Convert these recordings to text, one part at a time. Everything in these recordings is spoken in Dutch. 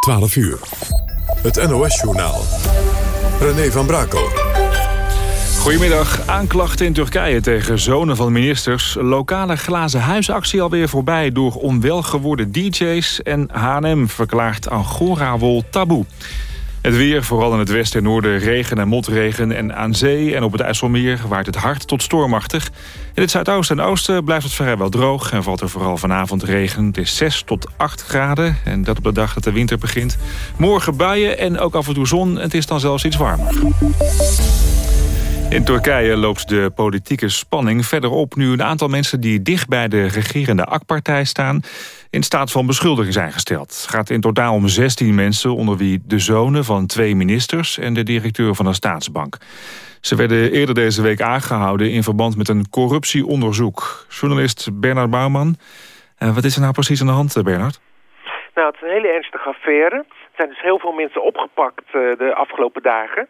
12 uur. Het NOS-journaal. René van Brakel. Goedemiddag. Aanklachten in Turkije tegen zonen van ministers. Lokale glazen huisactie alweer voorbij door onwel geworden DJ's. En H&M verklaart Angora-wol taboe. Het weer, vooral in het westen en noorden, regen en motregen. En aan zee en op het IJsselmeer waait het hard tot stormachtig. In het zuidoosten en oosten blijft het vrijwel droog... en valt er vooral vanavond regen. Het is 6 tot 8 graden en dat op de dag dat de winter begint. Morgen buien en ook af en toe zon. Het is dan zelfs iets warmer. In Turkije loopt de politieke spanning verder op... nu een aantal mensen die dicht bij de regerende AK-partij staan... in staat van beschuldiging zijn gesteld. Het gaat in totaal om 16 mensen... onder wie de zonen van twee ministers... en de directeur van een staatsbank. Ze werden eerder deze week aangehouden... in verband met een corruptieonderzoek. Journalist Bernard Bouwman. Uh, wat is er nou precies aan de hand, Bernard? Nou, het is een hele ernstige affaire. Er zijn dus heel veel mensen opgepakt uh, de afgelopen dagen...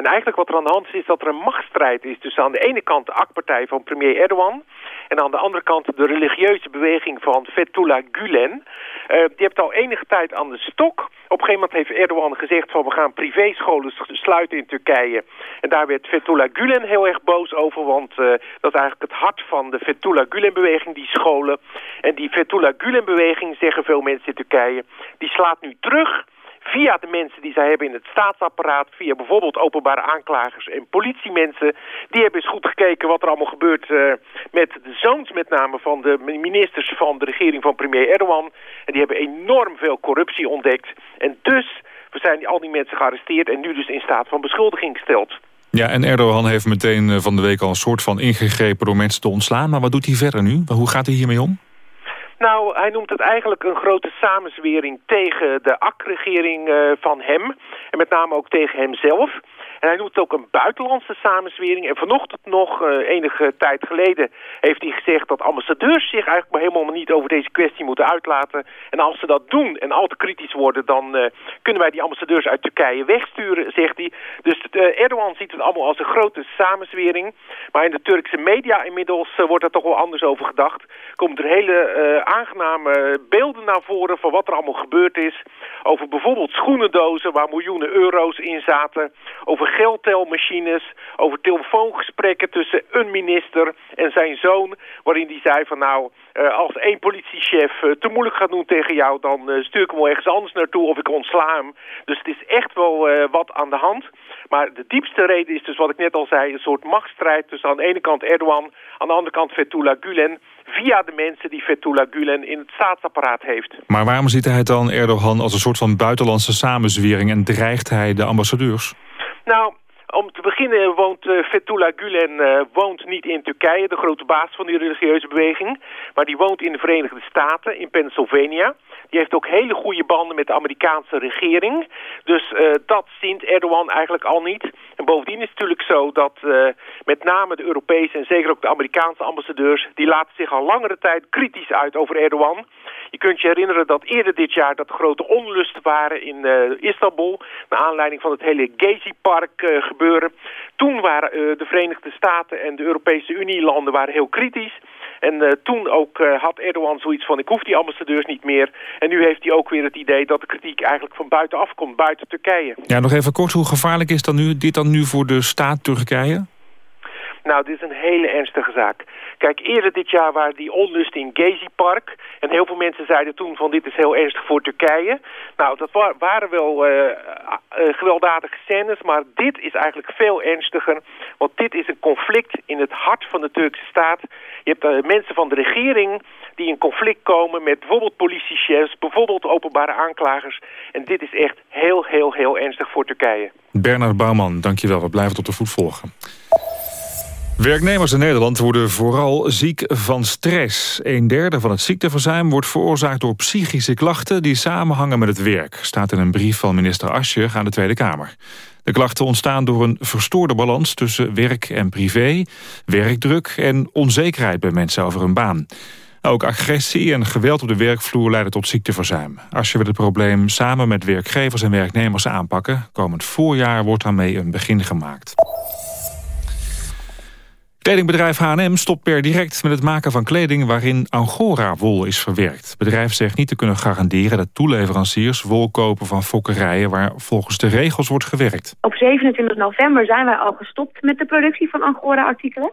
En eigenlijk wat er aan de hand is, is dat er een machtsstrijd is tussen aan de ene kant de AK-partij van premier Erdogan en aan de andere kant de religieuze beweging van Fethullah Gulen. Uh, die heeft al enige tijd aan de stok. Op een gegeven moment heeft Erdogan gezegd van we gaan privéscholen sluiten in Turkije. En daar werd Fethullah Gulen heel erg boos over, want uh, dat is eigenlijk het hart van de Fethullah Gulen-beweging, die scholen. En die Fethullah Gulen-beweging, zeggen veel mensen in Turkije, die slaat nu terug via de mensen die zij hebben in het staatsapparaat... via bijvoorbeeld openbare aanklagers en politiemensen... die hebben eens goed gekeken wat er allemaal gebeurt uh, met de zoons met name... van de ministers van de regering van premier Erdogan. En die hebben enorm veel corruptie ontdekt. En dus zijn al die mensen gearresteerd... en nu dus in staat van beschuldiging gesteld. Ja, en Erdogan heeft meteen eh, van de week al een soort van ingegrepen door mensen te ontslaan. Maar wat doet hij verder nu? Hoe gaat hij hiermee om? Nou, hij noemt het eigenlijk een grote samenzwering tegen de AK-regering uh, van hem. En met name ook tegen hemzelf. En hij noemt het ook een buitenlandse samenzwering. En vanochtend nog, uh, enige tijd geleden, heeft hij gezegd dat ambassadeurs zich eigenlijk maar helemaal niet over deze kwestie moeten uitlaten. En als ze dat doen en al te kritisch worden, dan uh, kunnen wij die ambassadeurs uit Turkije wegsturen, zegt hij. Dus uh, Erdogan ziet het allemaal als een grote samenzwering. Maar in de Turkse media inmiddels wordt er toch wel anders over gedacht. Komen er hele aangename beelden naar voren van wat er allemaal gebeurd is. Over bijvoorbeeld schoenendozen waar miljoenen euro's in zaten. Over geldtelmachines, over telefoongesprekken tussen een minister en zijn zoon, waarin hij zei van nou, uh, als één politiechef uh, te moeilijk gaat doen tegen jou, dan uh, stuur ik hem wel ergens anders naartoe of ik ontsla hem. Dus het is echt wel wat aan de hand. Maar de diepste reden is dus wat ik net al zei, een soort machtsstrijd tussen aan de ene kant Erdogan, aan de andere kant Fethullah Gulen, via de mensen die Fethullah Gulen in het staatsapparaat heeft. Maar waarom ziet hij dan Erdogan als een soort van buitenlandse samenzwering en dreigt hij de ambassadeurs? Nou, om te beginnen woont uh, Fethullah Gulen uh, woont niet in Turkije, de grote baas van die religieuze beweging. Maar die woont in de Verenigde Staten, in Pennsylvania. Die heeft ook hele goede banden met de Amerikaanse regering. Dus uh, dat zint Erdogan eigenlijk al niet. En bovendien is het natuurlijk zo dat met name de Europese en zeker ook de Amerikaanse ambassadeurs... die laten zich al langere tijd kritisch uit over Erdogan. Je kunt je herinneren dat eerder dit jaar dat grote onlusten waren in Istanbul... naar aanleiding van het hele Gezi-park uh, gebeuren. Toen waren uh, de Verenigde Staten en de Europese Unie-landen waren heel kritisch... En uh, toen ook uh, had Erdogan zoiets van, ik hoef die ambassadeurs niet meer. En nu heeft hij ook weer het idee dat de kritiek eigenlijk van buitenaf komt, buiten Turkije. Ja, nog even kort, hoe gevaarlijk is dan nu, dit dan nu voor de staat Turkije? Nou, dit is een hele ernstige zaak. Kijk, eerder dit jaar waren die onlust in Gezi Park. En heel veel mensen zeiden toen van dit is heel ernstig voor Turkije. Nou, dat wa waren wel uh, uh, gewelddadige scènes, maar dit is eigenlijk veel ernstiger. Want dit is een conflict in het hart van de Turkse staat. Je hebt mensen van de regering die in conflict komen met bijvoorbeeld politiechefs, bijvoorbeeld openbare aanklagers. En dit is echt heel, heel, heel ernstig voor Turkije. Bernard Bouwman, dankjewel. We blijven tot de voet volgen. Werknemers in Nederland worden vooral ziek van stress. Een derde van het ziekteverzuim wordt veroorzaakt door psychische klachten... die samenhangen met het werk, staat in een brief van minister Ascher aan de Tweede Kamer. De klachten ontstaan door een verstoorde balans tussen werk en privé... werkdruk en onzekerheid bij mensen over hun baan. Ook agressie en geweld op de werkvloer leiden tot ziekteverzuim. Ascher wil het probleem samen met werkgevers en werknemers aanpakken. Komend voorjaar wordt daarmee een begin gemaakt. Kledingbedrijf H&M stopt per direct met het maken van kleding waarin Angora-wol is verwerkt. Het bedrijf zegt niet te kunnen garanderen dat toeleveranciers wol kopen van fokkerijen waar volgens de regels wordt gewerkt. Op 27 november zijn wij al gestopt met de productie van Angora-artikelen.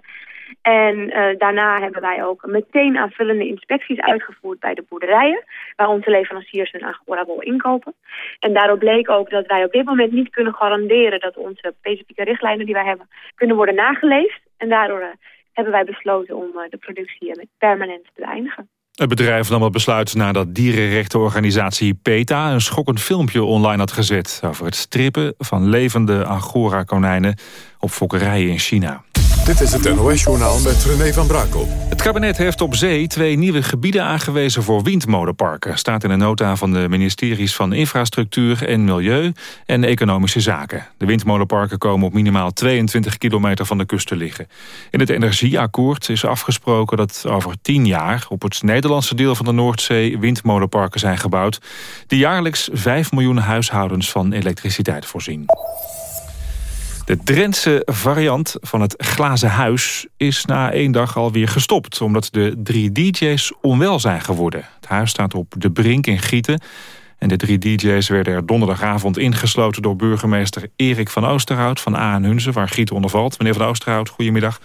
En uh, daarna hebben wij ook meteen aanvullende inspecties uitgevoerd bij de boerderijen, waar onze leveranciers hun Angora-wol inkopen. En daarop bleek ook dat wij op dit moment niet kunnen garanderen dat onze specifieke richtlijnen die wij hebben kunnen worden nageleefd. En daardoor uh, hebben wij besloten om uh, de productie permanent te beëindigen. Het bedrijf nam het besluit nadat dierenrechtenorganisatie PETA... een schokkend filmpje online had gezet... over het strippen van levende Angora-konijnen op fokkerijen in China. Dit is het NOS-journaal met René van Brakel. Het kabinet heeft op zee twee nieuwe gebieden aangewezen voor windmolenparken. Staat in een nota van de ministeries van Infrastructuur en Milieu en Economische Zaken. De windmolenparken komen op minimaal 22 kilometer van de kust te liggen. In het energieakkoord is afgesproken dat over 10 jaar op het Nederlandse deel van de Noordzee windmolenparken zijn gebouwd. Die jaarlijks 5 miljoen huishoudens van elektriciteit voorzien. De Drentse variant van het glazen huis is na één dag alweer gestopt... omdat de drie DJ's onwel zijn geworden. Het huis staat op de Brink in Gieten... En de drie DJ's werden er donderdagavond ingesloten door burgemeester Erik van Oosterhout van A Hunze, waar Gieten onder valt. Meneer van Oosterhout, goedemiddag.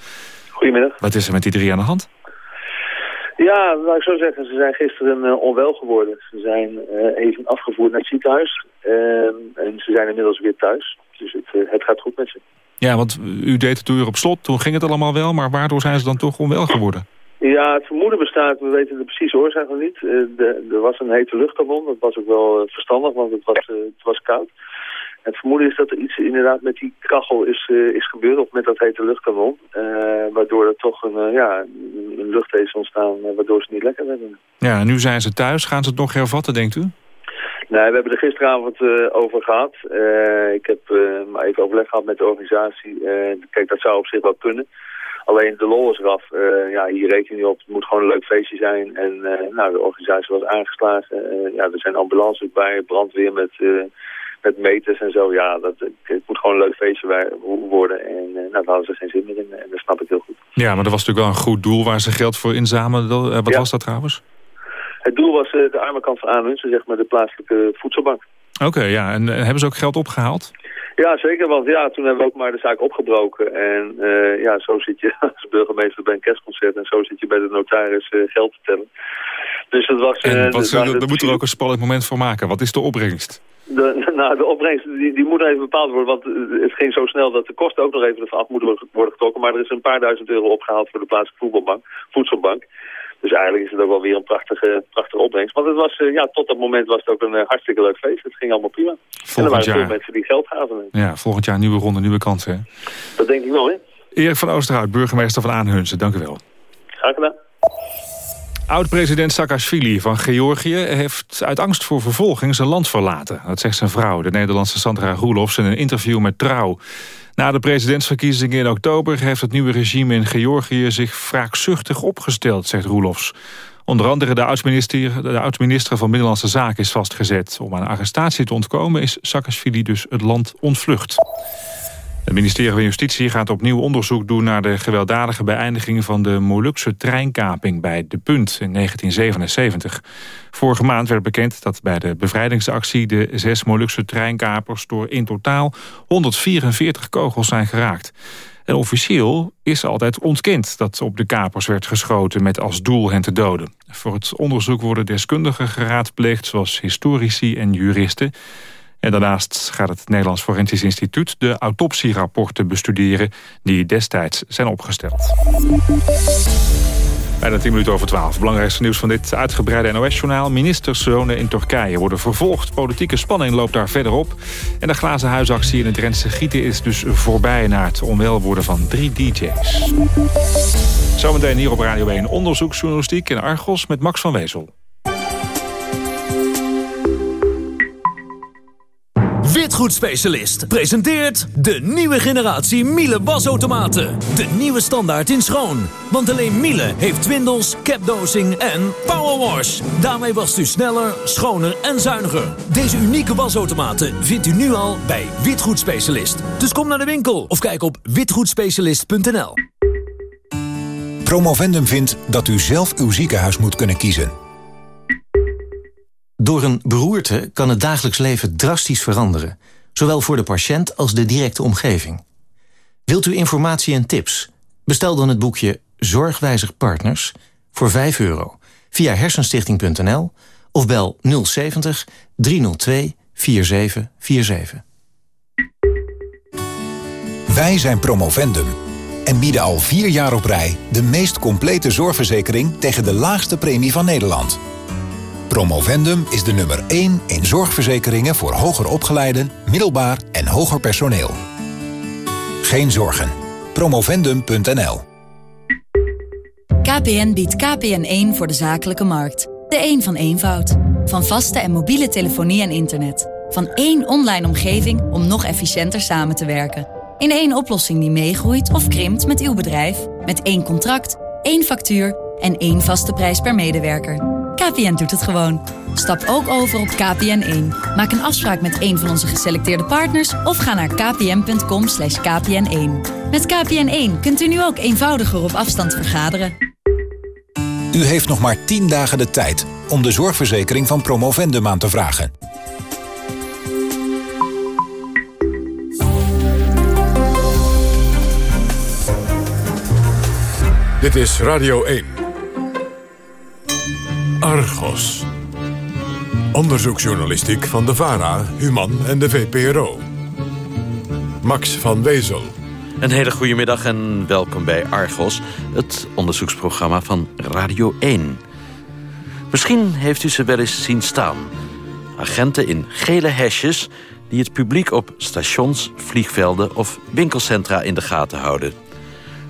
Goedemiddag. Wat is er met die drie aan de hand? Ja, laat ik zo zeggen, ze zijn gisteren uh, onwel geworden. Ze zijn uh, even afgevoerd naar het ziekenhuis ehm, en ze zijn inmiddels weer thuis. Dus het, uh, het gaat goed met ze. Ja, want u deed het deur op slot, toen ging het allemaal wel, maar waardoor zijn ze dan toch onwel geworden? Ja, het vermoeden bestaat, we weten de precieze oorzaak nog niet. Er was een hete luchtkanon, dat was ook wel verstandig, want het was, het was koud. Het vermoeden is dat er iets inderdaad met die kachel is, is gebeurd, of met dat hete luchtkanon. Uh, waardoor er toch een, ja, een lucht is ontstaan, waardoor ze niet lekker werden. Ja, en nu zijn ze thuis. Gaan ze het nog hervatten, denkt u? Nee, we hebben er gisteravond over gehad. ik heb maar even overleg gehad met de organisatie. kijk, dat zou op zich wel kunnen. Alleen de lol is eraf. ja, hier reken je op. Het moet gewoon een leuk feestje zijn. En nou, de organisatie was aangeslagen. ja, er zijn ambulances bij, brandweer met met meters en zo, ja, dat, het moet gewoon een leuk feestje worden. En nou, daar hadden ze geen zin meer in en dat snap ik heel goed. Ja, maar dat was natuurlijk wel een goed doel waar ze geld voor inzamelden. Uh, wat was dat trouwens? Het doel was uh, de arme kant van Aanhunsen, zeg maar de plaatselijke voedselbank. Oké, okay, ja. En hebben ze ook geld opgehaald? Ja, zeker, want ja, toen hebben we ook maar de zaak opgebroken. En ja, zo zit je als burgemeester bij een kerstconcert en zo zit je bij de notaris geld te tellen. Dus dat was... En wat, daar de, moet er ook een spannend moment voor maken. Wat is de opbrengst? De, nou, de opbrengst die, die moet even bepaald worden, want het ging zo snel dat de kosten ook nog even ervan af moeten worden getrokken. Maar er is een paar duizend euro opgehaald voor de plaatselijke voetbalbank, voedselbank. Dus eigenlijk is het ook wel weer een prachtige, prachtige opbrengst. Want het was, uh, ja, tot dat moment was het ook een uh, hartstikke leuk feest. Het ging allemaal prima. Volgend en er waren jaar. veel mensen die geld gaven. Ja, volgend jaar nieuwe ronde, nieuwe kansen. Hè? Dat denk ik wel, hè? Erik van Oosterhout, burgemeester van Aanhunsen. Dank u wel. Graag gedaan. Oud-president Saakashvili van Georgië heeft uit angst voor vervolging zijn land verlaten. Dat zegt zijn vrouw, de Nederlandse Sandra Roelofs, in een interview met Trouw. Na de presidentsverkiezingen in oktober heeft het nieuwe regime in Georgië zich wraakzuchtig opgesteld, zegt Roelofs. Onder andere de oud-minister oud van Binnenlandse Zaken is vastgezet. Om aan arrestatie te ontkomen is Saakashvili dus het land ontvlucht. Het ministerie van Justitie gaat opnieuw onderzoek doen... naar de gewelddadige beëindiging van de Molukse treinkaping bij De Punt in 1977. Vorige maand werd bekend dat bij de bevrijdingsactie... de zes Molukse treinkapers door in totaal 144 kogels zijn geraakt. En officieel is altijd ontkend dat op de kapers werd geschoten... met als doel hen te doden. Voor het onderzoek worden deskundigen geraadpleegd... zoals historici en juristen... En daarnaast gaat het Nederlands Forensisch Instituut de autopsierapporten bestuderen die destijds zijn opgesteld. Bijna 10 minuten over 12. Belangrijkste nieuws van dit uitgebreide NOS-journaal. Ministerszonen in Turkije worden vervolgd. Politieke spanning loopt daar verder op. En de glazen huisactie in het Drentse Gieten is dus voorbij... na het onwel worden van drie DJ's. Zometeen hier op Radio 1 onderzoeksjournalistiek in Argos met Max van Wezel. Witgoedspecialist presenteert de nieuwe generatie Miele wasautomaten. De nieuwe standaard in schoon. Want alleen Miele heeft twindels, capdosing en powerwash. Daarmee wast u sneller, schoner en zuiniger. Deze unieke wasautomaten vindt u nu al bij Witgoedspecialist. Dus kom naar de winkel of kijk op witgoedspecialist.nl. Promovendum vindt dat u zelf uw ziekenhuis moet kunnen kiezen. Door een beroerte kan het dagelijks leven drastisch veranderen. Zowel voor de patiënt als de directe omgeving. Wilt u informatie en tips? Bestel dan het boekje Zorgwijzig Partners voor 5 euro via hersenstichting.nl of bel 070 302 4747. Wij zijn Promovendum en bieden al vier jaar op rij... de meest complete zorgverzekering tegen de laagste premie van Nederland. Promovendum is de nummer 1 in zorgverzekeringen voor hoger opgeleiden, middelbaar en hoger personeel. Geen zorgen. Promovendum.nl KPN biedt KPN1 voor de zakelijke markt. De een van eenvoud. Van vaste en mobiele telefonie en internet. Van één online omgeving om nog efficiënter samen te werken. In één oplossing die meegroeit of krimpt met uw bedrijf. Met één contract, één factuur en één vaste prijs per medewerker. KPN doet het gewoon. Stap ook over op KPN1. Maak een afspraak met een van onze geselecteerde partners... of ga naar kpn.com kpn1. Met KPN1 kunt u nu ook eenvoudiger op afstand vergaderen. U heeft nog maar 10 dagen de tijd om de zorgverzekering van Promovendum aan te vragen. Dit is Radio 1. Argos. Onderzoeksjournalistiek van de VARA, Human en de VPRO. Max van Wezel. Een hele goede middag en welkom bij Argos, het onderzoeksprogramma van Radio 1. Misschien heeft u ze wel eens zien staan. Agenten in gele hesjes die het publiek op stations, vliegvelden of winkelcentra in de gaten houden.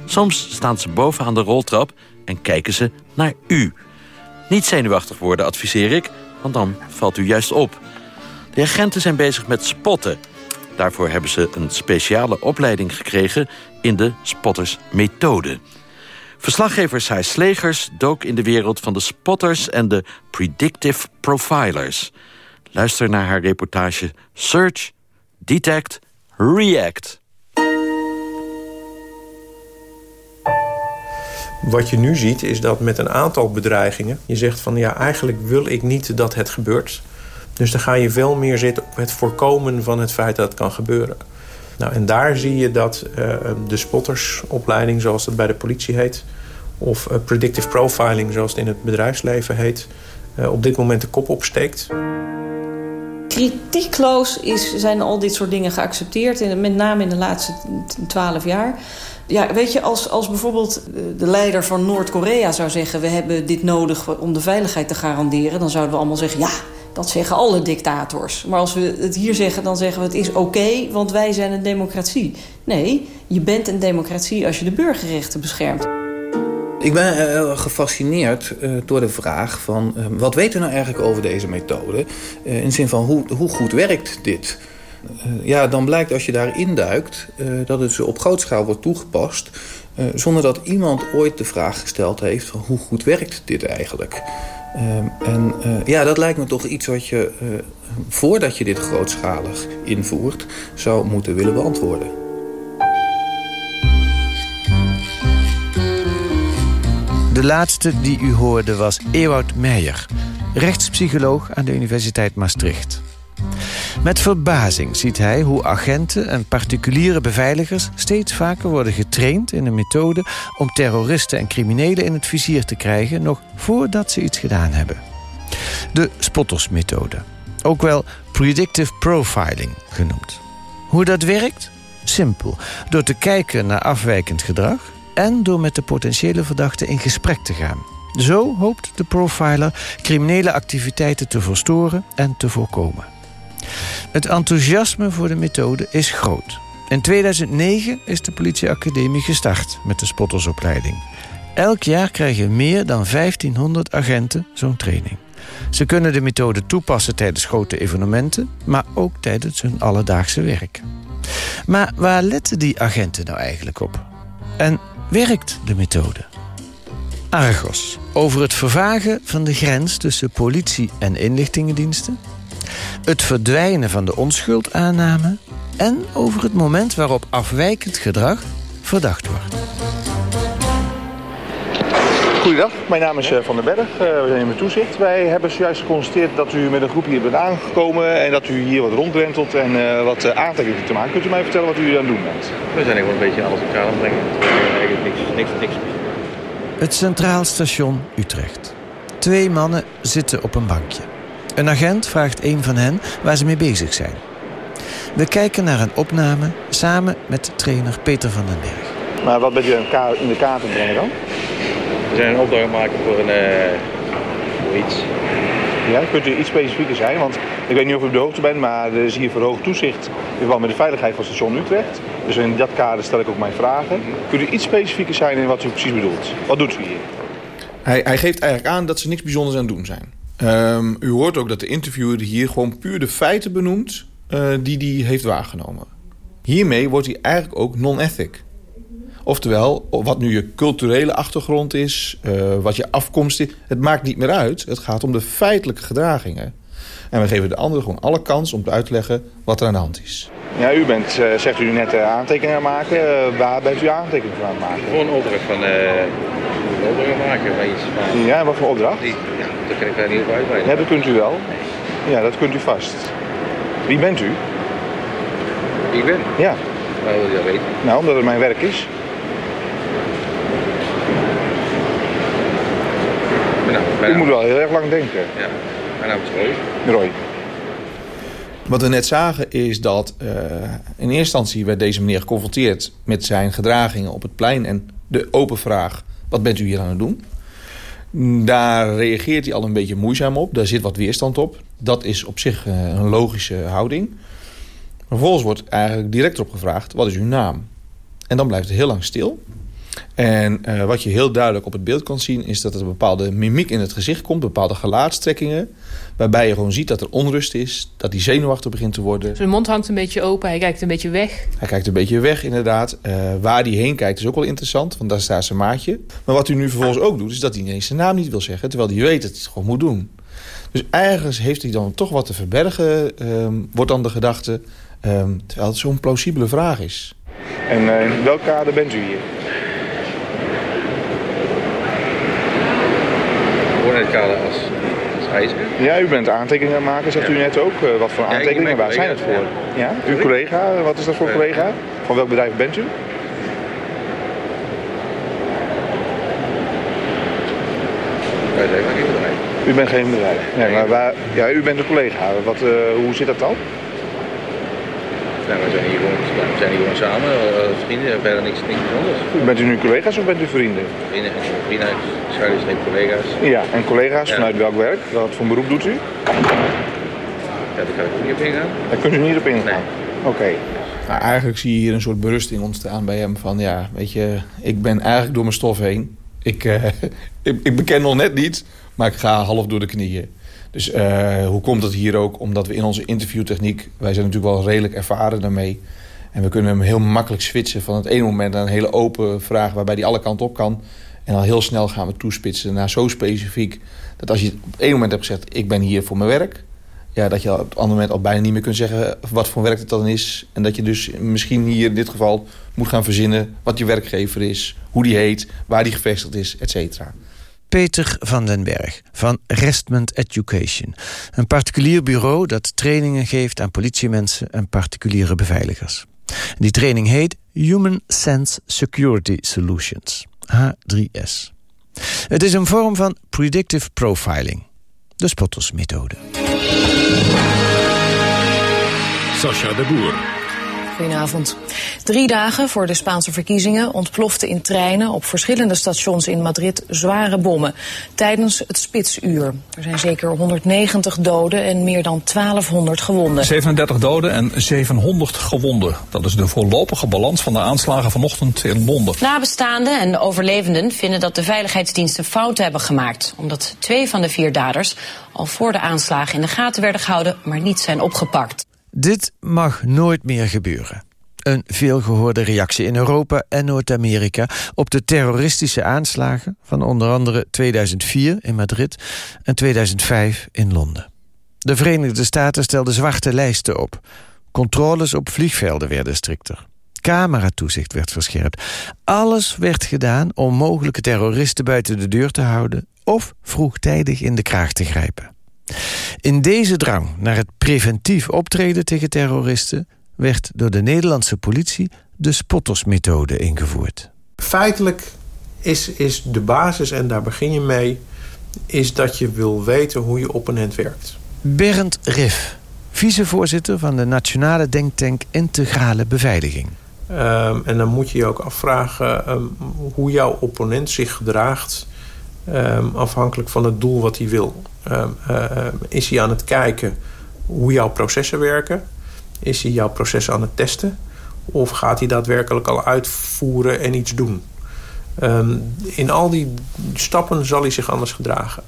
Soms staan ze boven aan de roltrap en kijken ze naar u. Niet zenuwachtig worden, adviseer ik, want dan valt u juist op. De agenten zijn bezig met spotten. Daarvoor hebben ze een speciale opleiding gekregen in de spottersmethode. Verslaggever Sai Slegers dook in de wereld van de spotters en de predictive profilers. Luister naar haar reportage Search, Detect, React. Wat je nu ziet is dat met een aantal bedreigingen... je zegt van ja, eigenlijk wil ik niet dat het gebeurt. Dus dan ga je veel meer zitten op het voorkomen van het feit dat het kan gebeuren. Nou, en daar zie je dat uh, de spottersopleiding, zoals dat bij de politie heet... of uh, predictive profiling, zoals het in het bedrijfsleven heet... Uh, op dit moment de kop opsteekt. Kritiekloos is, zijn al dit soort dingen geaccepteerd. Met name in de laatste twaalf jaar. Ja, weet je, als, als bijvoorbeeld de leider van Noord-Korea zou zeggen... we hebben dit nodig om de veiligheid te garanderen... dan zouden we allemaal zeggen, ja, dat zeggen alle dictators. Maar als we het hier zeggen, dan zeggen we het is oké... Want wij zijn een democratie. Nee, je bent een democratie als je de burgerrechten beschermt. Ik ben uh, gefascineerd uh, door de vraag van... Uh, wat weten we nou eigenlijk over deze methode? in de zin van, hoe, hoe goed werkt dit? Ja, dan blijkt als je daarin duikt... dat het op grote schaal wordt toegepast... zonder dat iemand ooit de vraag gesteld heeft... van hoe goed werkt dit eigenlijk? en ja, dat lijkt me toch iets wat je... voordat je dit grootschalig invoert... zou moeten willen beantwoorden. De laatste die u hoorde was Ewout Meijer, rechtspsycholoog aan de Universiteit Maastricht. Met verbazing ziet hij hoe agenten en particuliere beveiligers steeds vaker worden getraind in een methode om terroristen en criminelen in het vizier te krijgen nog voordat ze iets gedaan hebben. De spottersmethode, ook wel predictive profiling genoemd. Hoe dat werkt? Simpel. Door te kijken naar afwijkend gedrag en door met de potentiële verdachte in gesprek te gaan. Zo hoopt de profiler criminele activiteiten te verstoren en te voorkomen. Het enthousiasme voor de methode is groot. In 2009 is de politieacademie gestart met de spottersopleiding. Elk jaar krijgen meer dan 1500 agenten zo'n training. Ze kunnen de methode toepassen tijdens grote evenementen... maar ook tijdens hun alledaagse werk. Maar waar letten die agenten nou eigenlijk op? En werkt de methode? Argos, over het vervagen van de grens tussen politie en inlichtingendiensten... het verdwijnen van de onschuldaanname... en over het moment waarop afwijkend gedrag verdacht wordt. Goedendag, mijn naam is eh, Van den Berg. Uh, we zijn in mijn toezicht. Wij hebben zojuist geconstateerd dat u met een groep hier bent aangekomen en dat u hier wat rondrentelt en uh, wat aantekeningen te maken. Kunt u mij vertellen wat u hier aan het doen bent? We zijn gewoon een beetje alles elkaar aan het brengen. eigenlijk niks, niks, niks. Het Centraal Station Utrecht. Twee mannen zitten op een bankje. Een agent vraagt een van hen waar ze mee bezig zijn. We kijken naar een opname samen met trainer Peter van den Berg. Maar wat bent u in de kaart brengen dan? We zijn een opdracht maken voor, een, uh, voor iets. Ja, kunt u iets specifieker zijn? Want ik weet niet of u op de hoogte bent, maar er is hier verhoogd toezicht in verband met de veiligheid van station Utrecht. Dus in dat kader stel ik ook mijn vragen. Kunt u iets specifieker zijn in wat u precies bedoelt? Wat doet u hier? Hij, hij geeft eigenlijk aan dat ze niks bijzonders aan het doen zijn. Um, u hoort ook dat de interviewer hier gewoon puur de feiten benoemt uh, die hij heeft waargenomen. Hiermee wordt hij eigenlijk ook non-ethic. Oftewel, wat nu je culturele achtergrond is, uh, wat je afkomst is... het maakt niet meer uit. Het gaat om de feitelijke gedragingen. En we geven de anderen gewoon alle kans om uit te leggen wat er aan de hand is. Ja, u bent, uh, zegt u net, uh, aantekeningen aan maken. Uh, waar bent u aantekeningen van aan het maken? Gewoon een opdracht van... opdracht maken van iets. Van... Ja, wat voor opdracht? Dat kan ik daar niet op uitweiden. Ja, dat kunt u wel. Ja, dat kunt u vast. Wie bent u? Ik ben? Ja. Waar wil je dat weten? Nou, omdat het mijn werk is. Nou, U moet wel heel erg lang denken. Ja, mijn naam is Roy. Roy. Wat we net zagen is dat uh, in eerste instantie werd deze meneer geconfronteerd met zijn gedragingen op het plein en de open vraag: wat bent u hier aan het doen? Daar reageert hij al een beetje moeizaam op. Daar zit wat weerstand op. Dat is op zich uh, een logische houding. Vervolgens wordt eigenlijk direct op gevraagd: wat is uw naam? En dan blijft het heel lang stil. En uh, wat je heel duidelijk op het beeld kan zien... is dat er een bepaalde mimiek in het gezicht komt. Bepaalde gelaatstrekkingen. Waarbij je gewoon ziet dat er onrust is. Dat hij zenuwachtig begint te worden. Zijn mond hangt een beetje open. Hij kijkt een beetje weg. Hij kijkt een beetje weg, inderdaad. Uh, waar hij heen kijkt is ook wel interessant. Want daar staat zijn maatje. Maar wat hij nu vervolgens ook doet... is dat hij ineens zijn naam niet wil zeggen. Terwijl hij weet dat hij het gewoon moet doen. Dus ergens heeft hij dan toch wat te verbergen. Um, wordt dan de gedachte. Um, terwijl het zo'n plausibele vraag is. En uh, in welk kader bent u hier? Gewoon in het kader als, als ijzer. Ja, u bent aantekeningen aan het maken, zegt ja. u net ook. Uh, wat voor aantekeningen, waar zijn het voor? Ja. Uw collega, wat is dat voor collega? Van welk bedrijf bent u? Wij zijn geen bedrijf. U bent geen bedrijf. Nee, maar waar, ja, u bent een collega. Wat, eh, hoe zit dat dan? Nou, we zijn hier gewoon, we zijn hier gewoon samen eh, als vrienden. Verder niks, niks bijzonders. Bent u nu collega's of bent u vrienden? Vrienden, vrienden, schuilstreep collega's. Ja, en collega's Ja. vanuit welk werk? Wat voor beroep doet u? Ja, daar kan ik niet op ingaan. Daar kunt u niet op ingaan. Oké. Maar eigenlijk zie je hier een soort berusting ontstaan bij hem. Van ja, weet je, ik ben eigenlijk door mijn stof heen. Ik, eh, ik, ik beken nog net niet, maar ik ga half door de knieën. Dus eh, hoe komt dat hier ook? Omdat we in onze interviewtechniek... wij zijn natuurlijk wel redelijk ervaren daarmee. En we kunnen hem heel makkelijk switchen van het ene moment naar een hele open vraag... waarbij die alle kanten op kan. En dan heel snel gaan we toespitsen naar zo specifiek... dat als je op het ene moment hebt gezegd... ik ben hier voor mijn werk... Ja, dat je op het andere moment al bijna niet meer kunt zeggen wat voor werk het dan is. En dat je dus misschien hier in dit geval moet gaan verzinnen wat je werkgever is, hoe die heet, waar die gevestigd is, et cetera. Peter van den Berg van Restment Education. Een particulier bureau dat trainingen geeft aan politiemensen en particuliere beveiligers. Die training heet Human Sense Security Solutions, H3S. Het is een vorm van predictive profiling, de spottersmethode. Sascha de Boer. Goedenavond. Drie dagen voor de Spaanse verkiezingen ontploften in treinen op verschillende stations in Madrid zware bommen tijdens het spitsuur. Er zijn zeker 190 doden en meer dan 1200 gewonden. 37 doden en 700 gewonden. Dat is de voorlopige balans van de aanslagen vanochtend in Londen. Nabestaanden en overlevenden vinden dat de veiligheidsdiensten fouten hebben gemaakt. Omdat twee van de vier daders al voor de aanslagen in de gaten werden gehouden, maar niet zijn opgepakt. Dit mag nooit meer gebeuren. Een veelgehoorde reactie in Europa en Noord-Amerika op de terroristische aanslagen van onder andere 2004 in Madrid en 2005 in Londen. De Verenigde Staten stelden zwarte lijsten op. Controles op vliegvelden werden strikter. cameratoezicht werd verscherpt. Alles werd gedaan om mogelijke terroristen buiten de deur te houden... of vroegtijdig in de kraag te grijpen. In deze drang naar het preventief optreden tegen terroristen... werd door de Nederlandse politie de spottersmethode ingevoerd. Feitelijk is, is de basis, en daar begin je mee... is dat je wil weten hoe je opponent werkt. Bernd Riff, vicevoorzitter van de Nationale Denktank Integrale Beveiliging. Um, en dan moet je je ook afvragen um, hoe jouw opponent zich gedraagt... Um, afhankelijk van het doel wat hij wil. Uh, is hij aan het kijken hoe jouw processen werken? Is hij jouw processen aan het testen? Of gaat hij daadwerkelijk al uitvoeren en iets doen? in al die stappen zal hij zich anders gedragen.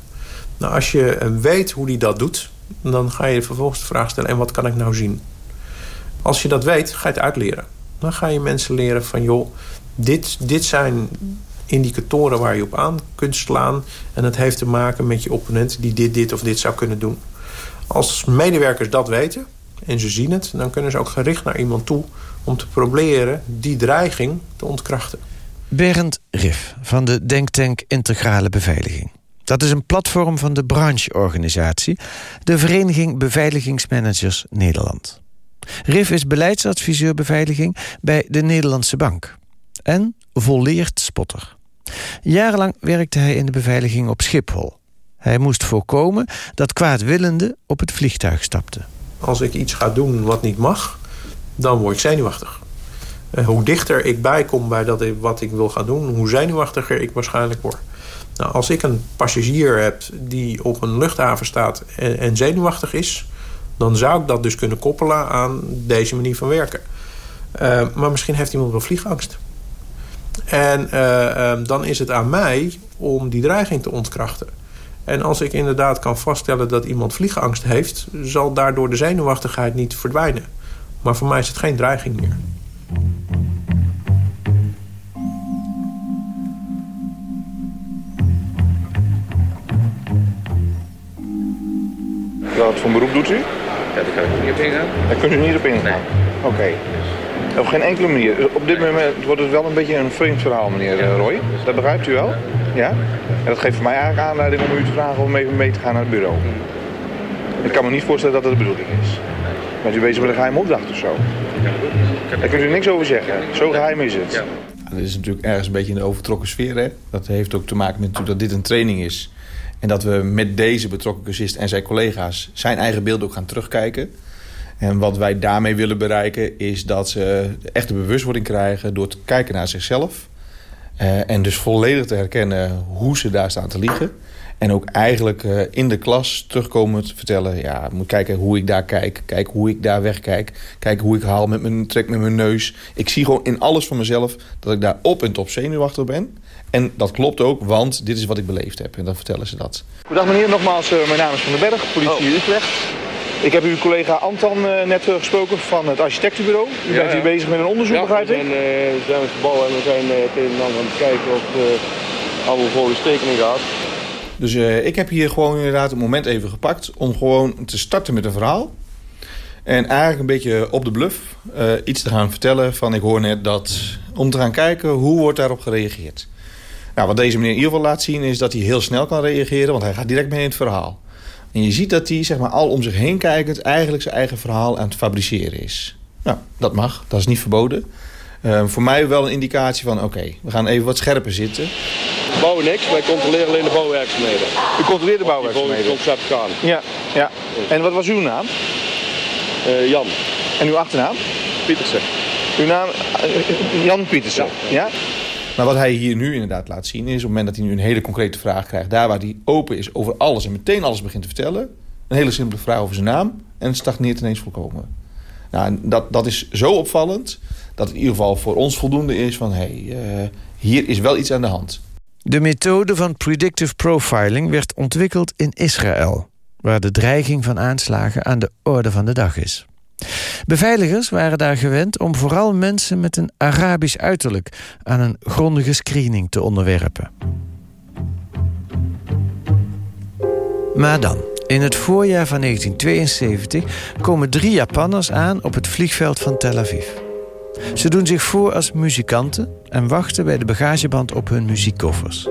Nou, als je weet hoe hij dat doet dan ga je vervolgens de vraag stellen... en wat kan ik nou zien? Als je dat weet, ga je het uitleren. Dan ga je mensen leren van... joh, dit, dit zijn indicatoren waar je op aan kunt slaan... en het heeft te maken met je opponent die dit, dit of dit zou kunnen doen. Als medewerkers dat weten en ze zien het... dan kunnen ze ook gericht naar iemand toe om te proberen die dreiging te ontkrachten. Berend Riff van de Denktank Integrale Beveiliging. Dat is een platform van de brancheorganisatie... de Vereniging Beveiligingsmanagers Nederland. RIF is beleidsadviseur beveiliging bij de Nederlandse Bank. En volleerd spotter. Jarenlang werkte hij in de beveiliging op Schiphol. Hij moest voorkomen dat kwaadwillenden op het vliegtuig stapten. Als ik iets ga doen wat niet mag, dan word ik zenuwachtig. hoe dichter ik bijkom bij dat, wat ik wil gaan doen... hoe zenuwachtiger ik waarschijnlijk word. Nou, als ik een passagier heb die op een luchthaven staat en, en, zenuwachtig is... dan zou ik dat dus kunnen koppelen aan deze manier van werken. Uh, maar misschien heeft iemand wel vliegangst. En uh, um, dan is het aan mij om die dreiging te ontkrachten. En als ik inderdaad kan vaststellen dat iemand vliegangst heeft... zal daardoor de zenuwachtigheid niet verdwijnen. Maar voor mij is het geen dreiging meer. Wat voor beroep doet u? Ja, daar kan ik niet op ingaan. Daar kunt u niet op ingaan? Nee. Oké. Okay. Op geen enkele manier. Op dit moment wordt het wel een beetje een vreemd verhaal, meneer ja. Roy. Dat begrijpt u wel? Ja? En dat geeft voor mij eigenlijk aanleiding om u te vragen om even mee te gaan naar het bureau. Ik kan me niet voorstellen dat dat de bedoeling is. Bent u bezig met een geheime opdracht of zo? Daar kunt u niks over zeggen. Zo geheim is het. Dat is natuurlijk ergens een beetje in de overtrokken sfeer. Hè? Dat heeft ook te maken met dat dit een training is en dat we met deze betrokken cursist en zijn collega's zijn eigen beeld ook gaan terugkijken. En wat wij daarmee willen bereiken is dat ze echt de bewustwording krijgen door te kijken naar zichzelf. Uh, en dus volledig te herkennen hoe ze daar staan te liegen. En ook eigenlijk uh, in de klas terugkomen te vertellen... ja, moet kijken hoe ik daar kijk. Kijk hoe ik daar wegkijk. Kijk hoe ik haal met mijn trek met mijn neus. Ik zie gewoon in alles van mezelf dat ik daar op en top zenuwachtig ben. En dat klopt ook, want dit is wat ik beleefd heb. En dan vertellen ze dat. Goedendag meneer, nogmaals, uh, mijn naam is Van den Berg, politie oh. Utrecht. Ik heb uw collega Anton uh, net uh, gesproken van het architectenbureau. U ja, bent hier ja. bezig met een onderzoek, ja, begrijp ik? we zijn, we zijn het gebouw en we zijn het een en ander aan het kijken of het allemaal volgens tekening gaat. Dus ik heb hier gewoon inderdaad het moment even gepakt om gewoon te starten met een verhaal. En eigenlijk een beetje op de bluff iets te gaan vertellen van ik hoor net dat... om te gaan kijken hoe wordt daarop gereageerd. Nou, wat deze meneer in ieder geval laat zien is dat hij heel snel kan reageren... want hij gaat direct mee in het verhaal. En je ziet dat hij zeg maar, al om zich heen kijkend... eigenlijk zijn eigen verhaal aan het fabriceren is. Nou, dat mag. Dat is niet verboden. Uh, voor mij wel een indicatie van... oké, okay, we gaan even wat scherper zitten. We bouwen niks, wij controleren alleen de bouwwerkzaamheden. U controleert de bouwwerkzaamheden? het concept gaan. Ja, ja. En wat was uw naam? Uh, Jan. En uw achternaam? Pietersen. Uw naam? Uh, Jan Pietersen, ja? ja? Maar wat hij hier nu inderdaad laat zien is... op het moment dat hij nu een hele concrete vraag krijgt... daar waar hij open is over alles en meteen alles begint te vertellen... een hele simpele vraag over zijn naam... en het stagneert ineens volkomen. Nou, dat, dat is zo opvallend dat het in ieder geval voor ons voldoende is van... hé, hey, uh, hier is wel iets aan de hand. De methode van predictive profiling werd ontwikkeld in Israël... waar de dreiging van aanslagen aan de orde van de dag is. Beveiligers waren daar gewend om vooral mensen met een Arabisch uiterlijk aan een grondige screening te onderwerpen. Maar dan, in het voorjaar van 1972 komen drie Japanners aan op het vliegveld van Tel Aviv. Ze doen zich voor als muzikanten en wachten bij de bagageband op hun muziekkoffers.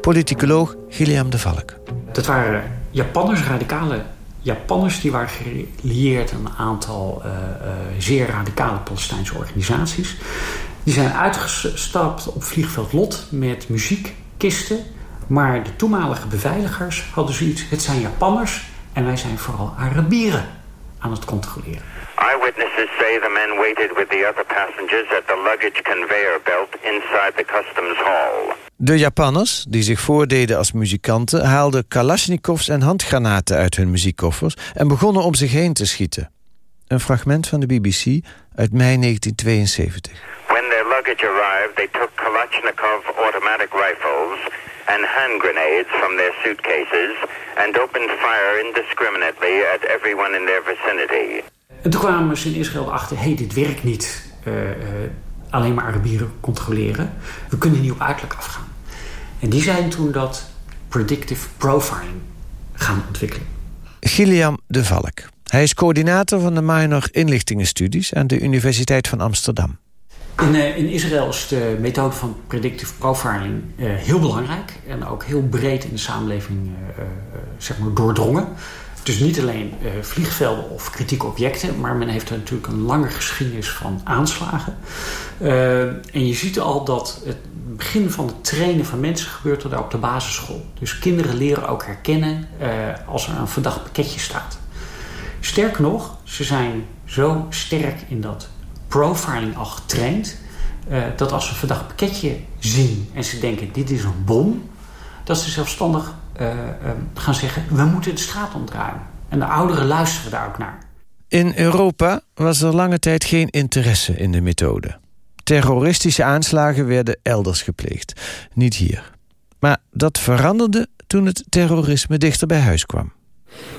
Politicoloog Gilliam de Valk. Dat waren Japanners, radicale Japanners, die waren gelieerd aan een aantal uh, uh, zeer radicale Palestijnse organisaties. Die zijn uitgestapt op vliegveld Lot met muziekkisten. Maar de toenmalige beveiligers hadden zoiets: het zijn Japanners en wij zijn vooral Arabieren aan het controleren. Eyewitnesses say the men waited with the other passengers at the luggage conveyor belt inside the customs hall. De Japanners, die zich voordeden als muzikanten... haalden kalasjnikovs en handgranaten uit hun muziekkoffers... en begonnen om zich heen te schieten. Een fragment van de BBC uit mei 1972. When their luggage arrived, they took Kalashnikov automatic rifles and hand grenades from their suitcases and opened fire indiscriminately at everyone in their vicinity. En toen kwamen ze in Israël achter, hé, hey, dit werkt niet. Uh, uh, alleen maar Arabieren controleren. We kunnen niet op uiterlijk afgaan. En die zijn toen dat predictive profiling gaan ontwikkelen. Gilliam de Valk. Hij is coördinator van de minor inlichtingenstudies aan de Universiteit van Amsterdam. In, uh, in, Israël is de methode van predictive profiling uh, heel belangrijk en ook heel breed in de samenleving uh, zeg maar doordrongen. Dus niet alleen vliegvelden of kritieke objecten, maar men heeft er natuurlijk een lange geschiedenis van aanslagen. en je ziet al dat het begin van het trainen van mensen gebeurt er daar op de basisschool. Dus kinderen leren ook herkennen als er een verdacht pakketje staat. Sterker nog, ze zijn zo sterk in dat profiling al getraind. Dat als ze een verdacht pakketje zien en ze denken dit is een bom, dat ze zelfstandig uh, gaan zeggen we moeten de straat ontruimen. En de ouderen luisteren daar ook naar. In Europa was er lange tijd geen interesse in de methode. Terroristische aanslagen werden elders gepleegd, niet hier. Maar dat veranderde toen het terrorisme dichter bij huis kwam.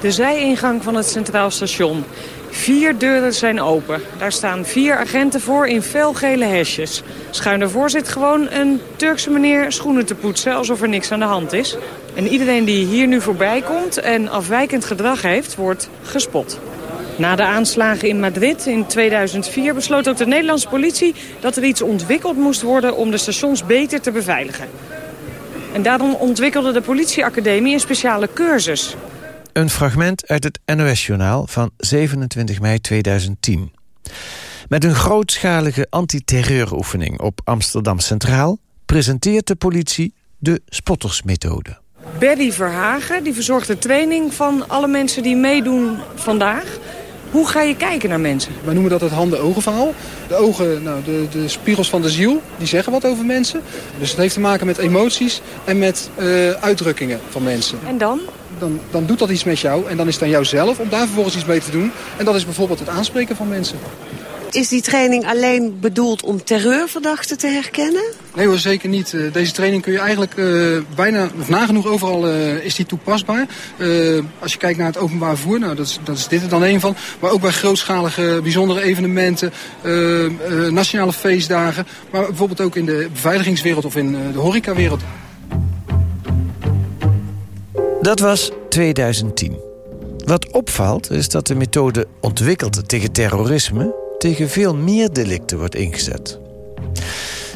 De zijingang van het Centraal Station. Vier deuren zijn open. Daar staan vier agenten voor in felgele hesjes. Schuin daarvoor zit gewoon een Turkse meneer schoenen te poetsen... alsof er niks aan de hand is. En iedereen die hier nu voorbij komt en afwijkend gedrag heeft, wordt gespot. Na de aanslagen in Madrid in 2004 besloot ook de Nederlandse politie... dat er iets ontwikkeld moest worden om de stations beter te beveiligen. En daarom ontwikkelde de politieacademie een speciale cursus. Een fragment uit het NOS-journaal van 27 mei 2010. Met een grootschalige antiterreuroefening op Amsterdam Centraal... presenteert de politie de spottersmethode. Berry Verhagen die verzorgt de training van alle mensen die meedoen vandaag. Hoe ga je kijken naar mensen? Wij noemen dat het handen-ogen verhaal. De ogen, nou, de, de spiegels van de ziel, die zeggen wat over mensen. Dus het heeft te maken met emoties en met uh, uitdrukkingen van mensen. En dan? Dan, dan doet dat iets met jou. En dan is het aan jou zelf om daar vervolgens iets mee te doen. En dat is bijvoorbeeld het aanspreken van mensen. Is die training alleen bedoeld om terreurverdachten te herkennen? Nee hoor, zeker niet. Deze training kun je eigenlijk uh, bijna, of nagenoeg overal uh, is die toepasbaar. Uh, als je kijkt naar het openbaar vervoer, nou, dat, is, dat is dit er dan een van. Maar ook bij grootschalige bijzondere evenementen, nationale feestdagen. Maar bijvoorbeeld ook in de beveiligingswereld of in de horecawereld. Dat was 2010. Wat opvalt is dat de methode ontwikkeld tegen terrorisme... tegen veel meer delicten wordt ingezet.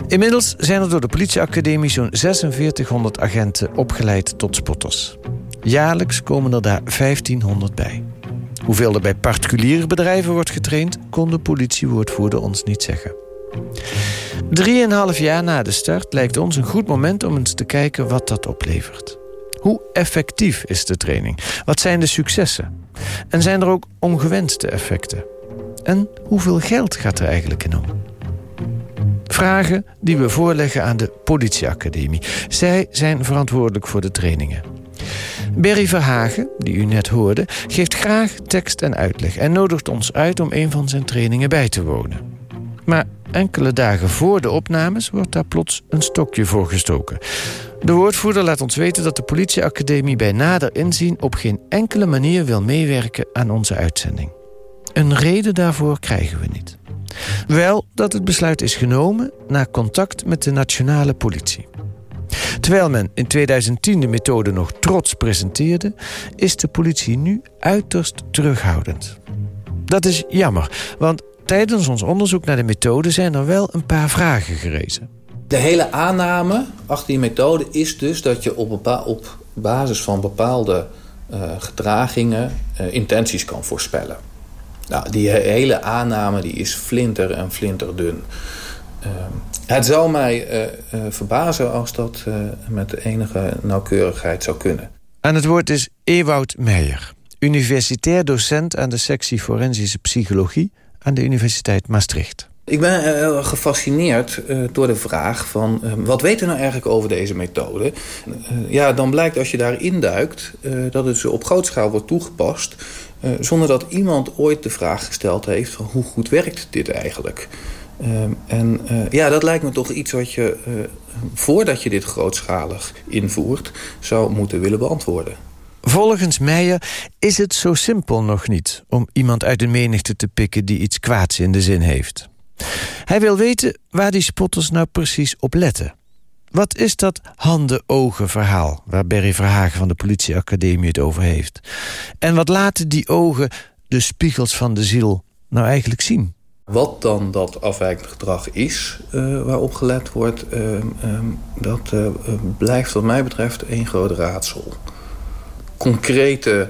Inmiddels zijn er door de politieacademie zo'n 4600 agenten opgeleid tot spotters. Jaarlijks komen er daar 1500 bij. Hoeveel er bij particuliere bedrijven wordt getraind... kon de politiewoordvoerder ons niet zeggen. Drieënhalf jaar na de start lijkt ons een goed moment om eens te kijken wat dat oplevert. Hoe effectief is de training? Wat zijn de successen? En zijn er ook ongewenste effecten? En hoeveel geld gaat er eigenlijk in om? Vragen die we voorleggen aan de politieacademie. Zij zijn verantwoordelijk voor de trainingen. Berry Verhagen, die u net hoorde, geeft graag tekst en uitleg... en nodigt ons uit om een van zijn trainingen bij te wonen. Maar enkele dagen voor de opnames wordt daar plots een stokje voor gestoken. De woordvoerder laat ons weten dat de politieacademie bij nader inzien... op geen enkele manier wil meewerken aan onze uitzending. Een reden daarvoor krijgen we niet. Wel dat het besluit is genomen na contact met de nationale politie. Terwijl men in 2010 de methode nog trots presenteerde... is de politie nu uiterst terughoudend. Dat is jammer, want tijdens ons onderzoek naar de methode zijn er wel een paar vragen gerezen. De hele aanname achter die methode is dus dat je op, op basis van bepaalde uh, gedragingen uh, intenties kan voorspellen. Nou, die hele aanname die is flinter en flinterdun. Uh, het zou mij verbazen als dat met enige nauwkeurigheid zou kunnen. Aan het woord is Ewout Meijer, universitair docent aan de sectie Forensische Psychologie aan de Universiteit Maastricht. Ik ben uh, gefascineerd uh, door de vraag van... Uh, wat weten we nou eigenlijk over deze methode? ja, dan blijkt als je daarin duikt... dat het op grootschaal wordt toegepast... zonder dat iemand ooit de vraag gesteld heeft... van hoe goed werkt dit eigenlijk? en ja, dat lijkt me toch iets wat je... voordat je dit grootschalig invoert... zou moeten willen beantwoorden. Volgens Meijer is het zo simpel nog niet... om iemand uit de menigte te pikken die iets kwaads in de zin heeft. Hij wil weten waar die spotters nou precies op letten. Wat is dat handen-ogen verhaal... waar Berry Verhagen van de politieacademie het over heeft? En wat laten die ogen, de spiegels van de ziel, nou eigenlijk zien? Wat dan dat afwijkend gedrag is uh, waarop gelet wordt... Uh, uh, dat blijft wat mij betreft één groot raadsel. Concrete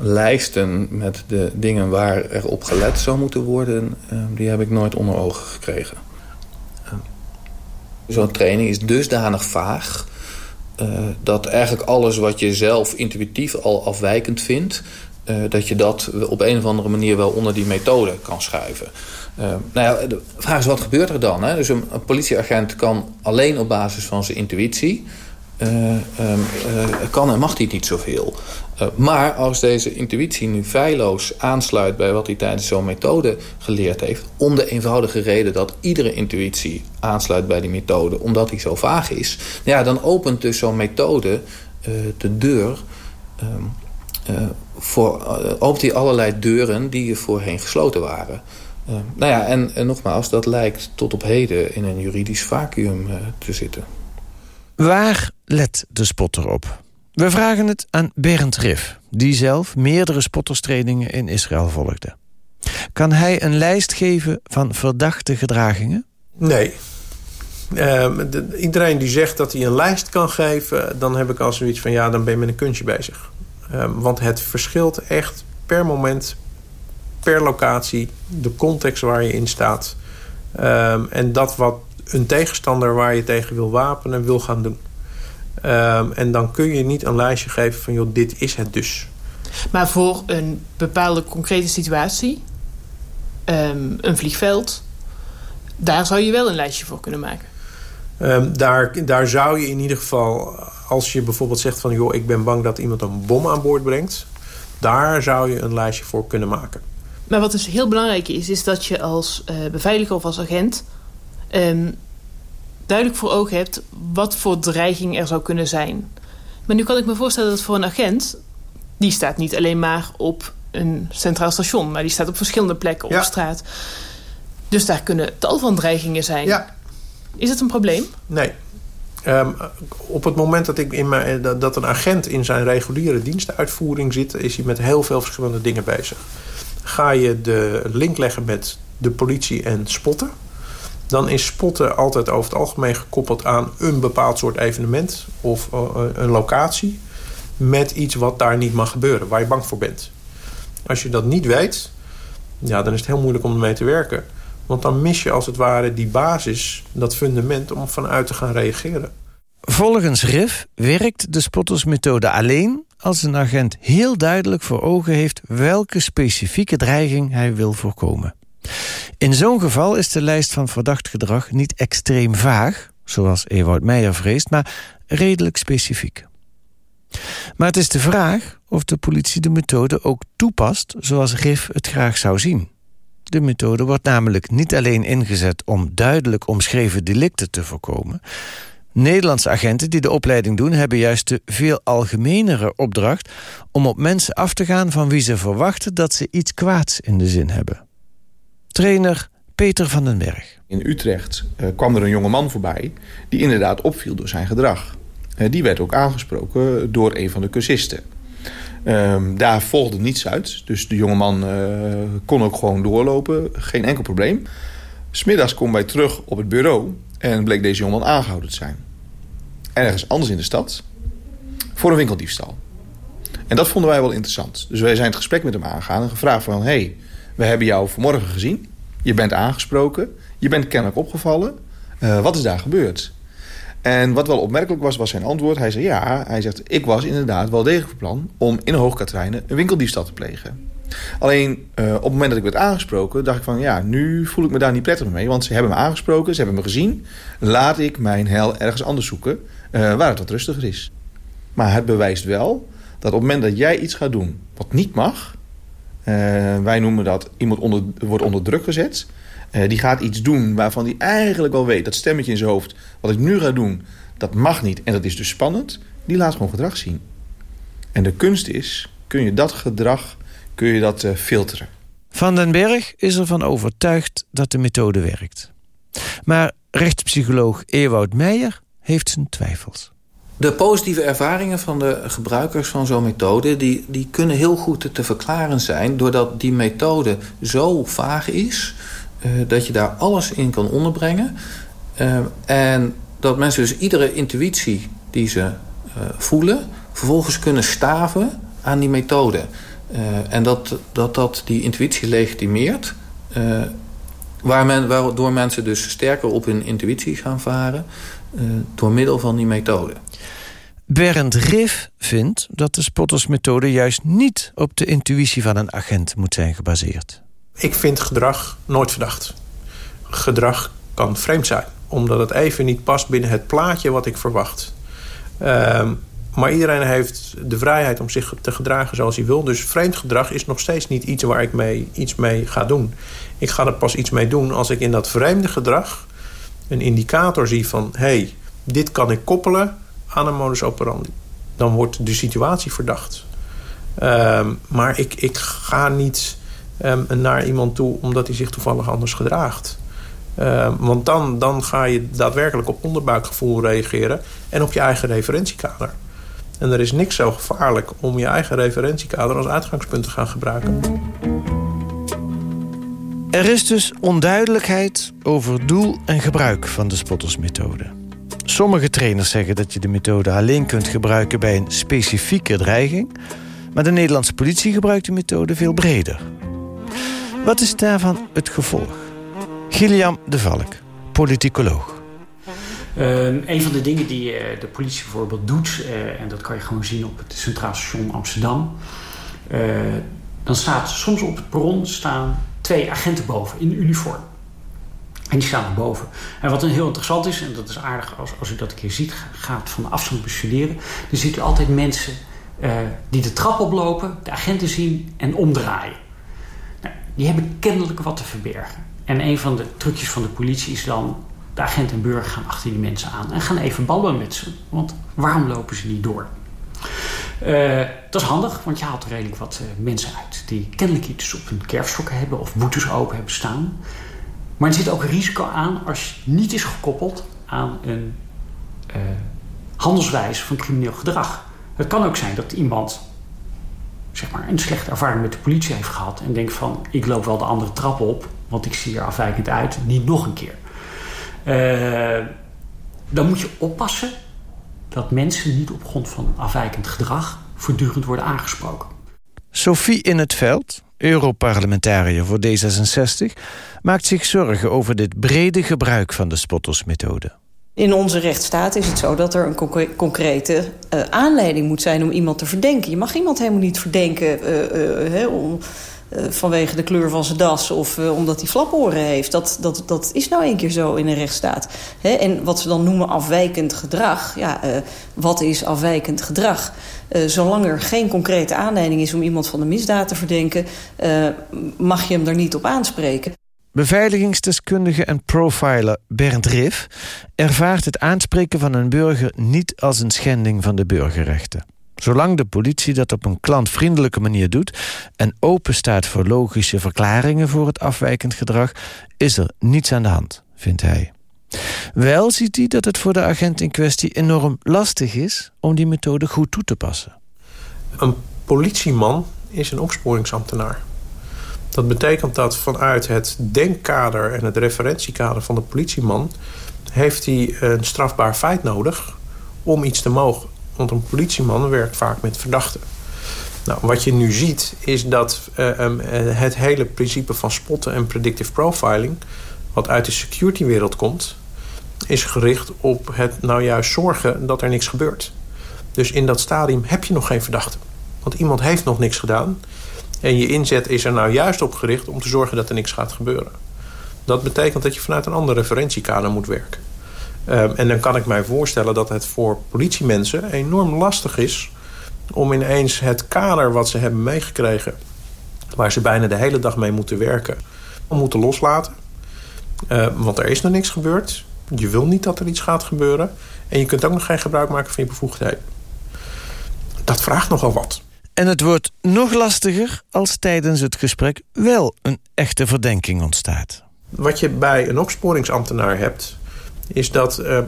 lijsten met de dingen waar er op gelet zou moeten worden... Ehm, die heb ik nooit onder ogen gekregen. Ehm, zo'n training is dusdanig vaag... Uh, dat eigenlijk alles wat je zelf intuïtief al afwijkend vindt... Uh, dat je dat op een of andere manier wel onder die methode kan schuiven. Uh, nou ja, de vraag is, wat gebeurt er dan? Hè? Dus een politieagent kan alleen op basis van zijn intuïtie... Uh, um, kan en mag hij niet zoveel. Uh, maar als deze intuïtie nu feilloos aansluit bij wat hij tijdens zo'n methode geleerd heeft... om de eenvoudige reden dat iedere intuïtie aansluit bij die methode... omdat die zo vaag is... Ja, dan opent dus zo'n methode de deur... Um, voor, opent hij allerlei deuren die voorheen gesloten waren... nou ja, en, nogmaals, dat lijkt tot op heden in een juridisch vacuüm te zitten. Waar let de spotter op? We vragen het aan Berend Riff, die zelf meerdere spotterstrainingen in Israël volgde. Kan hij een lijst geven van verdachte gedragingen? Nee. Uh, iedereen die zegt dat hij een lijst kan geven... dan heb ik al zoiets van ja, dan ben je met een kunstje bezig. Uh, want het verschilt echt per moment, per locatie... de context waar je in staat. Uh, en dat wat een tegenstander waar je tegen wil wapenen wil gaan doen. Um, en dan kun je niet een lijstje geven van... joh, dit is het dus. Maar voor een bepaalde concrete situatie... Um, een vliegveld... daar zou je wel een lijstje voor kunnen maken. Um, daar, daar zou je in ieder geval... als je bijvoorbeeld zegt van... joh, ik ben bang dat iemand een bom aan boord brengt... daar zou je een lijstje voor kunnen maken. Maar wat dus heel belangrijk is... is dat je als uh, beveiliger of als agent... Um, duidelijk voor ogen hebt wat voor dreiging er zou kunnen zijn. Maar nu kan ik me voorstellen dat voor een agent... die staat niet alleen maar op een centraal station... maar die staat op verschillende plekken op straat. Dus daar kunnen tal van dreigingen zijn. Ja. Is het een probleem? Nee. Um, op het moment dat, ik in mijn, dat een agent in zijn reguliere dienstuitvoering zit... is hij met heel veel verschillende dingen bezig. Ga je de link leggen met de politie en spotten dan is spotten altijd over het algemeen gekoppeld aan een bepaald soort evenement of uh, een locatie met iets wat daar niet mag gebeuren, waar je bang voor bent. Als je dat niet weet, ja, dan is het heel moeilijk om ermee te werken. Want dan mis je als het ware die basis, dat fundament om vanuit te gaan reageren. Volgens RIF werkt de spottersmethode alleen als een agent heel duidelijk voor ogen heeft welke specifieke dreiging hij wil voorkomen. In zo'n geval is de lijst van verdacht gedrag niet extreem vaag... zoals Ewout Meijer vreest, maar redelijk specifiek. Maar het is de vraag of de politie de methode ook toepast... zoals RIF het graag zou zien. De methode wordt namelijk niet alleen ingezet om duidelijk omschreven delicten te voorkomen... Nederlandse agenten die de opleiding doen... hebben juist de veel algemenere opdracht... om op mensen af te gaan van wie ze verwachten... dat ze iets kwaads in de zin hebben. Trainer Peter van den Berg. In Utrecht uh, kwam er een jonge man voorbij die inderdaad opviel door zijn gedrag. Uh, die werd ook aangesproken door een van de cursisten. Ehm, daar volgde niets uit. Dus de jongeman uh, kon ook gewoon doorlopen. Geen enkel probleem. Smiddags komen wij terug op het bureau. En bleek deze jongeman aangehouden te zijn. Ergens anders in de stad. Voor een winkeldiefstal. En dat vonden wij wel interessant. Dus wij zijn het gesprek met hem aangegaan en gevraagd van... hey, we hebben jou vanmorgen gezien. Je bent aangesproken. Je bent kennelijk opgevallen. Uh, wat is daar gebeurd? En wat wel opmerkelijk was, was zijn antwoord. Hij zei ja, hij zegt, ik was inderdaad wel degelijk van plan... om in Hoogkatrijnen een winkeldiefstal te plegen. Alleen uh, op het moment dat ik werd aangesproken, dacht ik van... ja, nu voel ik me daar niet prettig mee. Want ze hebben me aangesproken, ze hebben me gezien. Laat ik mijn hel ergens anders zoeken uh, waar het wat rustiger is. Maar het bewijst wel dat op het moment dat jij iets gaat doen wat niet mag... Uh, wij noemen dat iemand wordt onder druk gezet... Uh, die gaat iets doen waarvan hij eigenlijk wel weet... dat stemmetje in zijn hoofd, wat ik nu ga doen, dat mag niet... en dat is dus spannend, die laat gewoon gedrag zien. En de kunst is, kun je dat gedrag kun je dat uh, filteren. Van den Berg is ervan overtuigd dat de methode werkt. Maar rechtspsycholoog Ewout Meijer heeft zijn twijfels. De positieve ervaringen van de gebruikers van zo'n methode... Die, die kunnen heel goed te verklaren zijn... doordat die methode zo vaag is... Uh, dat je daar alles in kan onderbrengen. Uh, en dat mensen dus iedere intuïtie die ze uh, voelen... vervolgens kunnen staven aan die methode. en dat, dat dat die intuïtie legitimeert... waar men, waardoor mensen dus sterker op hun intuïtie gaan varen... door middel van die methode. Berend Riff vindt dat de spottersmethode juist niet op de intuïtie van een agent moet zijn gebaseerd. Ik vind gedrag nooit verdacht. Gedrag kan vreemd zijn, omdat het even niet past binnen het plaatje wat ik verwacht. Uh, maar iedereen heeft de vrijheid om zich te gedragen zoals hij wil. Dus vreemd gedrag is nog steeds niet iets waar ik mee, iets mee ga doen. Ik ga er pas iets mee doen als ik in dat vreemde gedrag een indicator zie van... hé, hey, dit kan ik koppelen aan een modus operandi. Dan wordt de situatie verdacht. Um, maar ik, ik ga niet um, naar iemand toe omdat hij zich toevallig anders gedraagt. Um, want dan, dan ga je daadwerkelijk op onderbuikgevoel reageren... en op je eigen referentiekader. En er is niks zo gevaarlijk om je eigen referentiekader als uitgangspunt te gaan gebruiken. Er is dus onduidelijkheid over doel en gebruik van de spottersmethode. Sommige trainers zeggen dat je de methode alleen kunt gebruiken bij een specifieke dreiging, maar de Nederlandse politie gebruikt de methode veel breder. Wat is daarvan het gevolg? Gilliam de Valk, politicoloog. Uh, een van de dingen die uh, de politie bijvoorbeeld doet, uh, en dat kan je gewoon zien op het Centraal Station Amsterdam, dan staat soms op het perron staan twee agenten boven in uniform. En die staan er boven. En wat dan heel interessant is, en dat is aardig als, als u dat een keer ziet, gaat van de afstand bestuderen. Dan ziet u altijd mensen uh, die de trap oplopen, de agenten zien en omdraaien. Nou, die hebben kennelijk wat te verbergen. En een van de trucjes van de politie is dan, de agent en burger gaan achter die mensen aan en gaan even ballen met ze. Want waarom lopen ze niet door? Uh, dat is handig, want je haalt er redelijk wat uh, mensen uit die kennelijk iets op hun kerfstokken hebben of boetes open hebben staan. Maar er zit ook risico aan als je niet is gekoppeld aan een uh, handelswijze van crimineel gedrag. Het kan ook zijn dat iemand zeg maar, een slechte ervaring met de politie heeft gehad en denkt van ik loop wel de andere trap op, want ik zie er afwijkend uit, niet nog een keer. Uh, dan moet je oppassen dat mensen niet op grond van afwijkend gedrag voortdurend worden aangesproken. Sophie in het veld, Europarlementariër voor D66, maakt zich zorgen over dit brede gebruik van de spottersmethode. In onze rechtsstaat is het zo dat er een concrete uh, aanleiding moet zijn om iemand te verdenken. Je mag iemand helemaal niet verdenken uh, uh, om, vanwege de kleur van zijn das of omdat hij flaporen heeft. Dat, dat, dat is nou een keer zo in een rechtsstaat. en wat ze dan noemen afwijkend gedrag. Ja, wat is afwijkend gedrag? zolang er geen concrete aanleiding is om iemand van de misdaad te verdenken... mag je hem daar niet op aanspreken. Beveiligingsdeskundige en profiler Bernd Riff ervaart het aanspreken van een burger niet als een schending van de burgerrechten. Zolang de politie dat op een klantvriendelijke manier doet en open staat voor logische verklaringen voor het afwijkend gedrag, is er niets aan de hand, vindt hij. Wel ziet hij dat het voor de agent in kwestie enorm lastig is om die methode goed toe te passen. Een politieman is een opsporingsambtenaar. Dat betekent dat vanuit het denkkader en het referentiekader van de politieman... heeft hij een strafbaar feit nodig om iets te mogen. Want een politieman werkt vaak met verdachten. Nou, wat je nu ziet is dat uh, um, het hele principe van spotten en predictive profiling... wat uit de security-wereld komt... is gericht op het nou juist zorgen dat er niks gebeurt. Dus in dat stadium heb je nog geen verdachte. Want iemand heeft nog niks gedaan. En je inzet is er nou juist op gericht om te zorgen dat er niks gaat gebeuren. Dat betekent dat je vanuit een ander referentiekader moet werken. Um, en dan kan ik mij voorstellen dat het voor politiemensen enorm lastig is... om ineens het kader wat ze hebben meegekregen... waar ze bijna de hele dag mee moeten werken, moeten loslaten. Uh, want er is nog niks gebeurd. Je wil niet dat er iets gaat gebeuren. En je kunt ook nog geen gebruik maken van je bevoegdheden. Dat vraagt nogal wat. En het wordt nog lastiger als tijdens het gesprek wel een echte verdenking ontstaat. Wat je bij een opsporingsambtenaar hebt, is dat uh,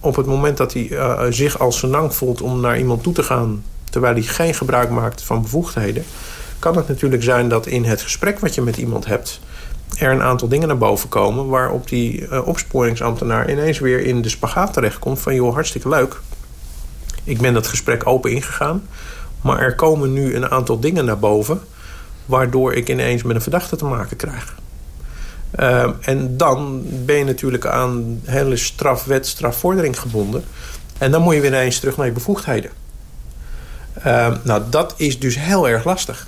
op het moment dat hij uh, zich als senang voelt om naar iemand toe te gaan, terwijl hij geen gebruik maakt van bevoegdheden, kan het natuurlijk zijn dat in het gesprek wat je met iemand hebt, er een aantal dingen naar boven komen waarop die uh, opsporingsambtenaar ineens weer in de spagaat terechtkomt van joh, hartstikke leuk. Ik ben dat gesprek open ingegaan. Maar er komen nu een aantal dingen naar boven... waardoor ik ineens met een verdachte te maken krijg. Uh, en dan ben je natuurlijk aan hele strafwet, strafvordering gebonden. En dan moet je weer ineens terug naar je bevoegdheden. Uh, nou, dat is dus heel erg lastig.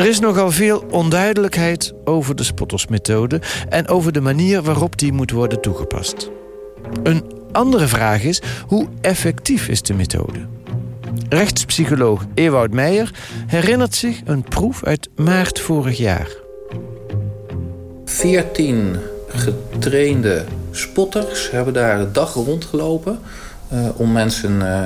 Er is nogal veel onduidelijkheid over de spottersmethode en over de manier waarop die moet worden toegepast. Een andere vraag is, hoe effectief is de methode? Rechtspsycholoog Ewout Meijer herinnert zich een proef uit maart vorig jaar. 14 getrainde spotters hebben daar de dag rondgelopen uh, om mensen uh,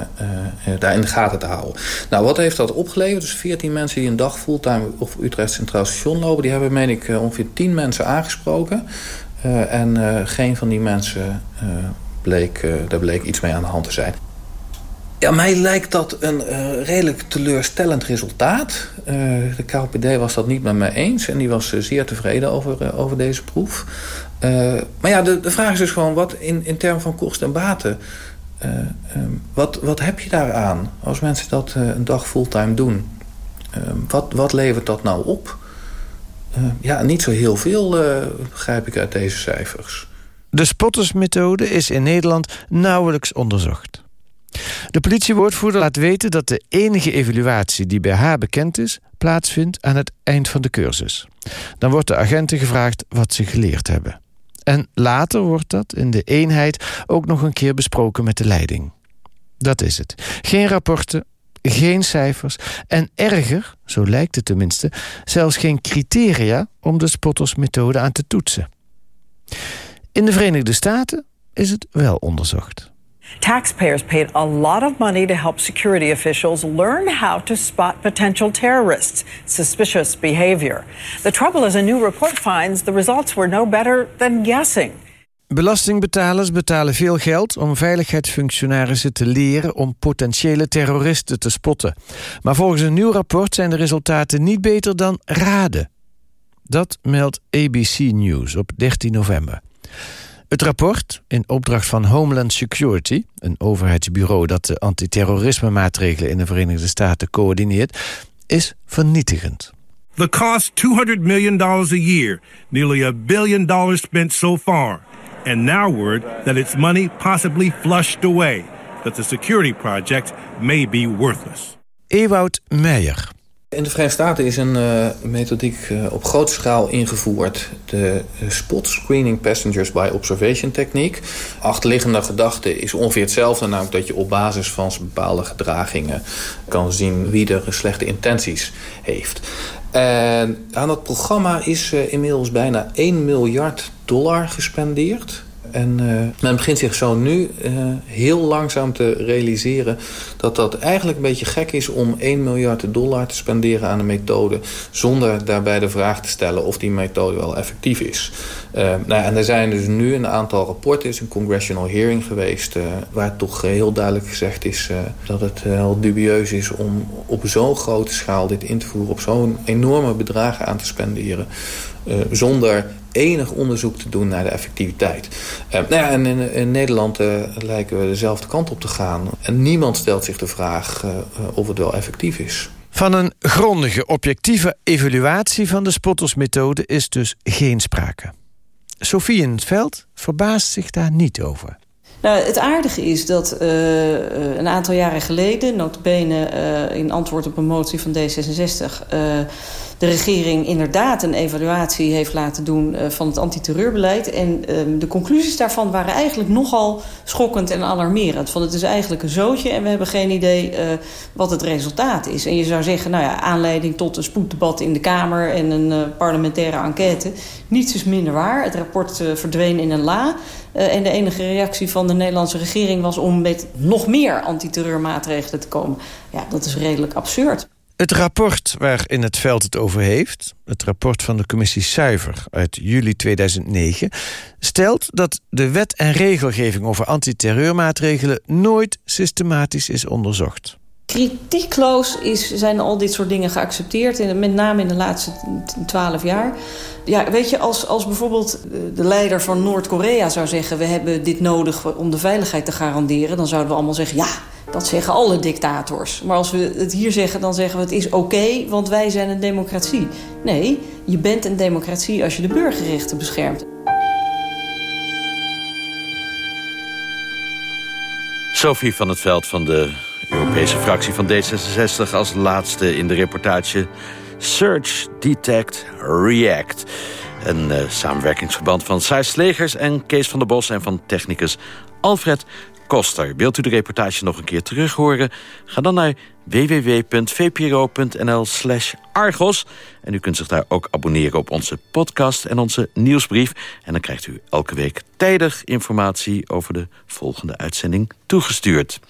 uh, daar in de gaten te houden. Nou, wat heeft dat opgeleverd? Dus 14 mensen die een dag fulltime op Utrecht Centraal Station lopen... die hebben, meen ik, ongeveer 10 mensen aangesproken. en geen van die mensen bleek, daar bleek iets mee aan de hand te zijn. Ja, mij lijkt dat een redelijk teleurstellend resultaat. de KLPD was dat niet met mij eens... en die was zeer tevreden over, over deze proef. maar ja, de, de vraag is dus gewoon... wat in, in termen van kosten en baten... Uh, um, wat, wat heb je daaraan als mensen dat uh, een dag fulltime doen? Uh, wat, wat levert dat nou op? ja, niet zo heel veel begrijp ik uit deze cijfers. De spottersmethode is in Nederland nauwelijks onderzocht. De politiewoordvoerder laat weten dat de enige evaluatie die bij haar bekend is... plaatsvindt aan het eind van de cursus. Dan wordt de agenten gevraagd wat ze geleerd hebben. En later wordt dat in de eenheid ook nog een keer besproken met de leiding. Dat is het. Geen rapporten, geen cijfers en erger, zo lijkt het tenminste, zelfs geen criteria om de spottersmethode aan te toetsen. In de Verenigde Staten is het wel onderzocht. Taxpayers paid a lot of money to help security officials learn how to spot potential terrorists' suspicious behavior. The trouble is, a new report finds the results were no better than guessing. Belastingbetalers betalen veel geld om veiligheidsfunctionarissen te leren om potentiële terroristen te spotten. Maar volgens een nieuw rapport zijn de resultaten niet beter dan raden. Dat meldt ABC News op 13 november. Het rapport, in opdracht van Homeland Security... een overheidsbureau dat de antiterrorisme-maatregelen... in de Verenigde Staten coördineert, is vernietigend. The cost 200 million dollars a year, nearly a billion dollars spent so far. And now word that its money possibly flushed away, that the security project may be worthless. Ewout Meijer, in de Verenigde Staten is een uh, methodiek uh, op grote schaal ingevoerd. De uh, spot screening passengers by observation techniek. Achterliggende gedachte is ongeveer hetzelfde. Namelijk dat je op basis van bepaalde gedragingen kan zien wie er slechte intenties heeft. En aan dat programma is inmiddels bijna 1 miljard dollar gespendeerd. En men begint zich zo nu heel langzaam te realiseren... dat dat eigenlijk een beetje gek is om 1 miljard dollar te spenderen aan een methode... zonder daarbij de vraag te stellen of die methode wel effectief is. nou, en er zijn dus nu een aantal rapporten, is een congressional hearing geweest... waar toch heel duidelijk gezegd is dat het heel dubieus is om op zo'n grote schaal dit in te voeren... op zo'n enorme bedragen aan te spenderen... Uh, zonder enig onderzoek te doen naar de effectiviteit. Uh, nou ja, en in, in Nederland uh, lijken we dezelfde kant op te gaan. En niemand stelt zich de vraag of het wel effectief is. Van een grondige, objectieve evaluatie van de spottersmethode is dus geen sprake. Sophie in het veld verbaast zich daar niet over. Nou, het aardige is dat uh, een aantal jaren geleden... notabene uh, in antwoord op een motie van D66... Uh, de regering inderdaad een evaluatie heeft laten doen uh, van het antiterreurbeleid. En uh, de conclusies daarvan waren eigenlijk nogal schokkend en alarmerend. Van het is eigenlijk een zootje en we hebben geen idee uh, wat het resultaat is. En je zou zeggen, nou ja, aanleiding tot een spoeddebat in de Kamer en een parlementaire enquête. Niets is minder waar. Het rapport verdween in een la. en de enige reactie van de Nederlandse regering was om met nog meer antiterreurmaatregelen te komen. Ja, dat is redelijk absurd. Het rapport waarin het veld het over heeft... het rapport van de commissie Suiver uit juli 2009... stelt dat de wet en regelgeving over antiterreurmaatregelen... nooit systematisch is onderzocht. Kritiekloos is, zijn al dit soort dingen geaccepteerd. Met name in de laatste twaalf jaar. Ja, weet je, als, als bijvoorbeeld de leider van Noord-Korea zou zeggen... we hebben dit nodig om de veiligheid te garanderen... dan zouden we allemaal zeggen, ja, dat zeggen alle dictators. Maar als we het hier zeggen, dan zeggen we het is oké, want wij zijn een democratie. Nee, je bent een democratie als je de burgerrechten beschermt. Sophie van het Veld van de Europese fractie van D66 als laatste in de reportage Search, Detect, React. Een uh, samenwerkingsverband van Sais Legers en Kees van der Bos... en van technicus Alfred Koster. Wilt u de reportage nog een keer terug horen? Ga dan naar www.vpro.nl slash Argos. En u kunt zich daar ook abonneren op onze podcast en onze nieuwsbrief. En dan krijgt u elke week tijdig informatie over de volgende uitzending toegestuurd.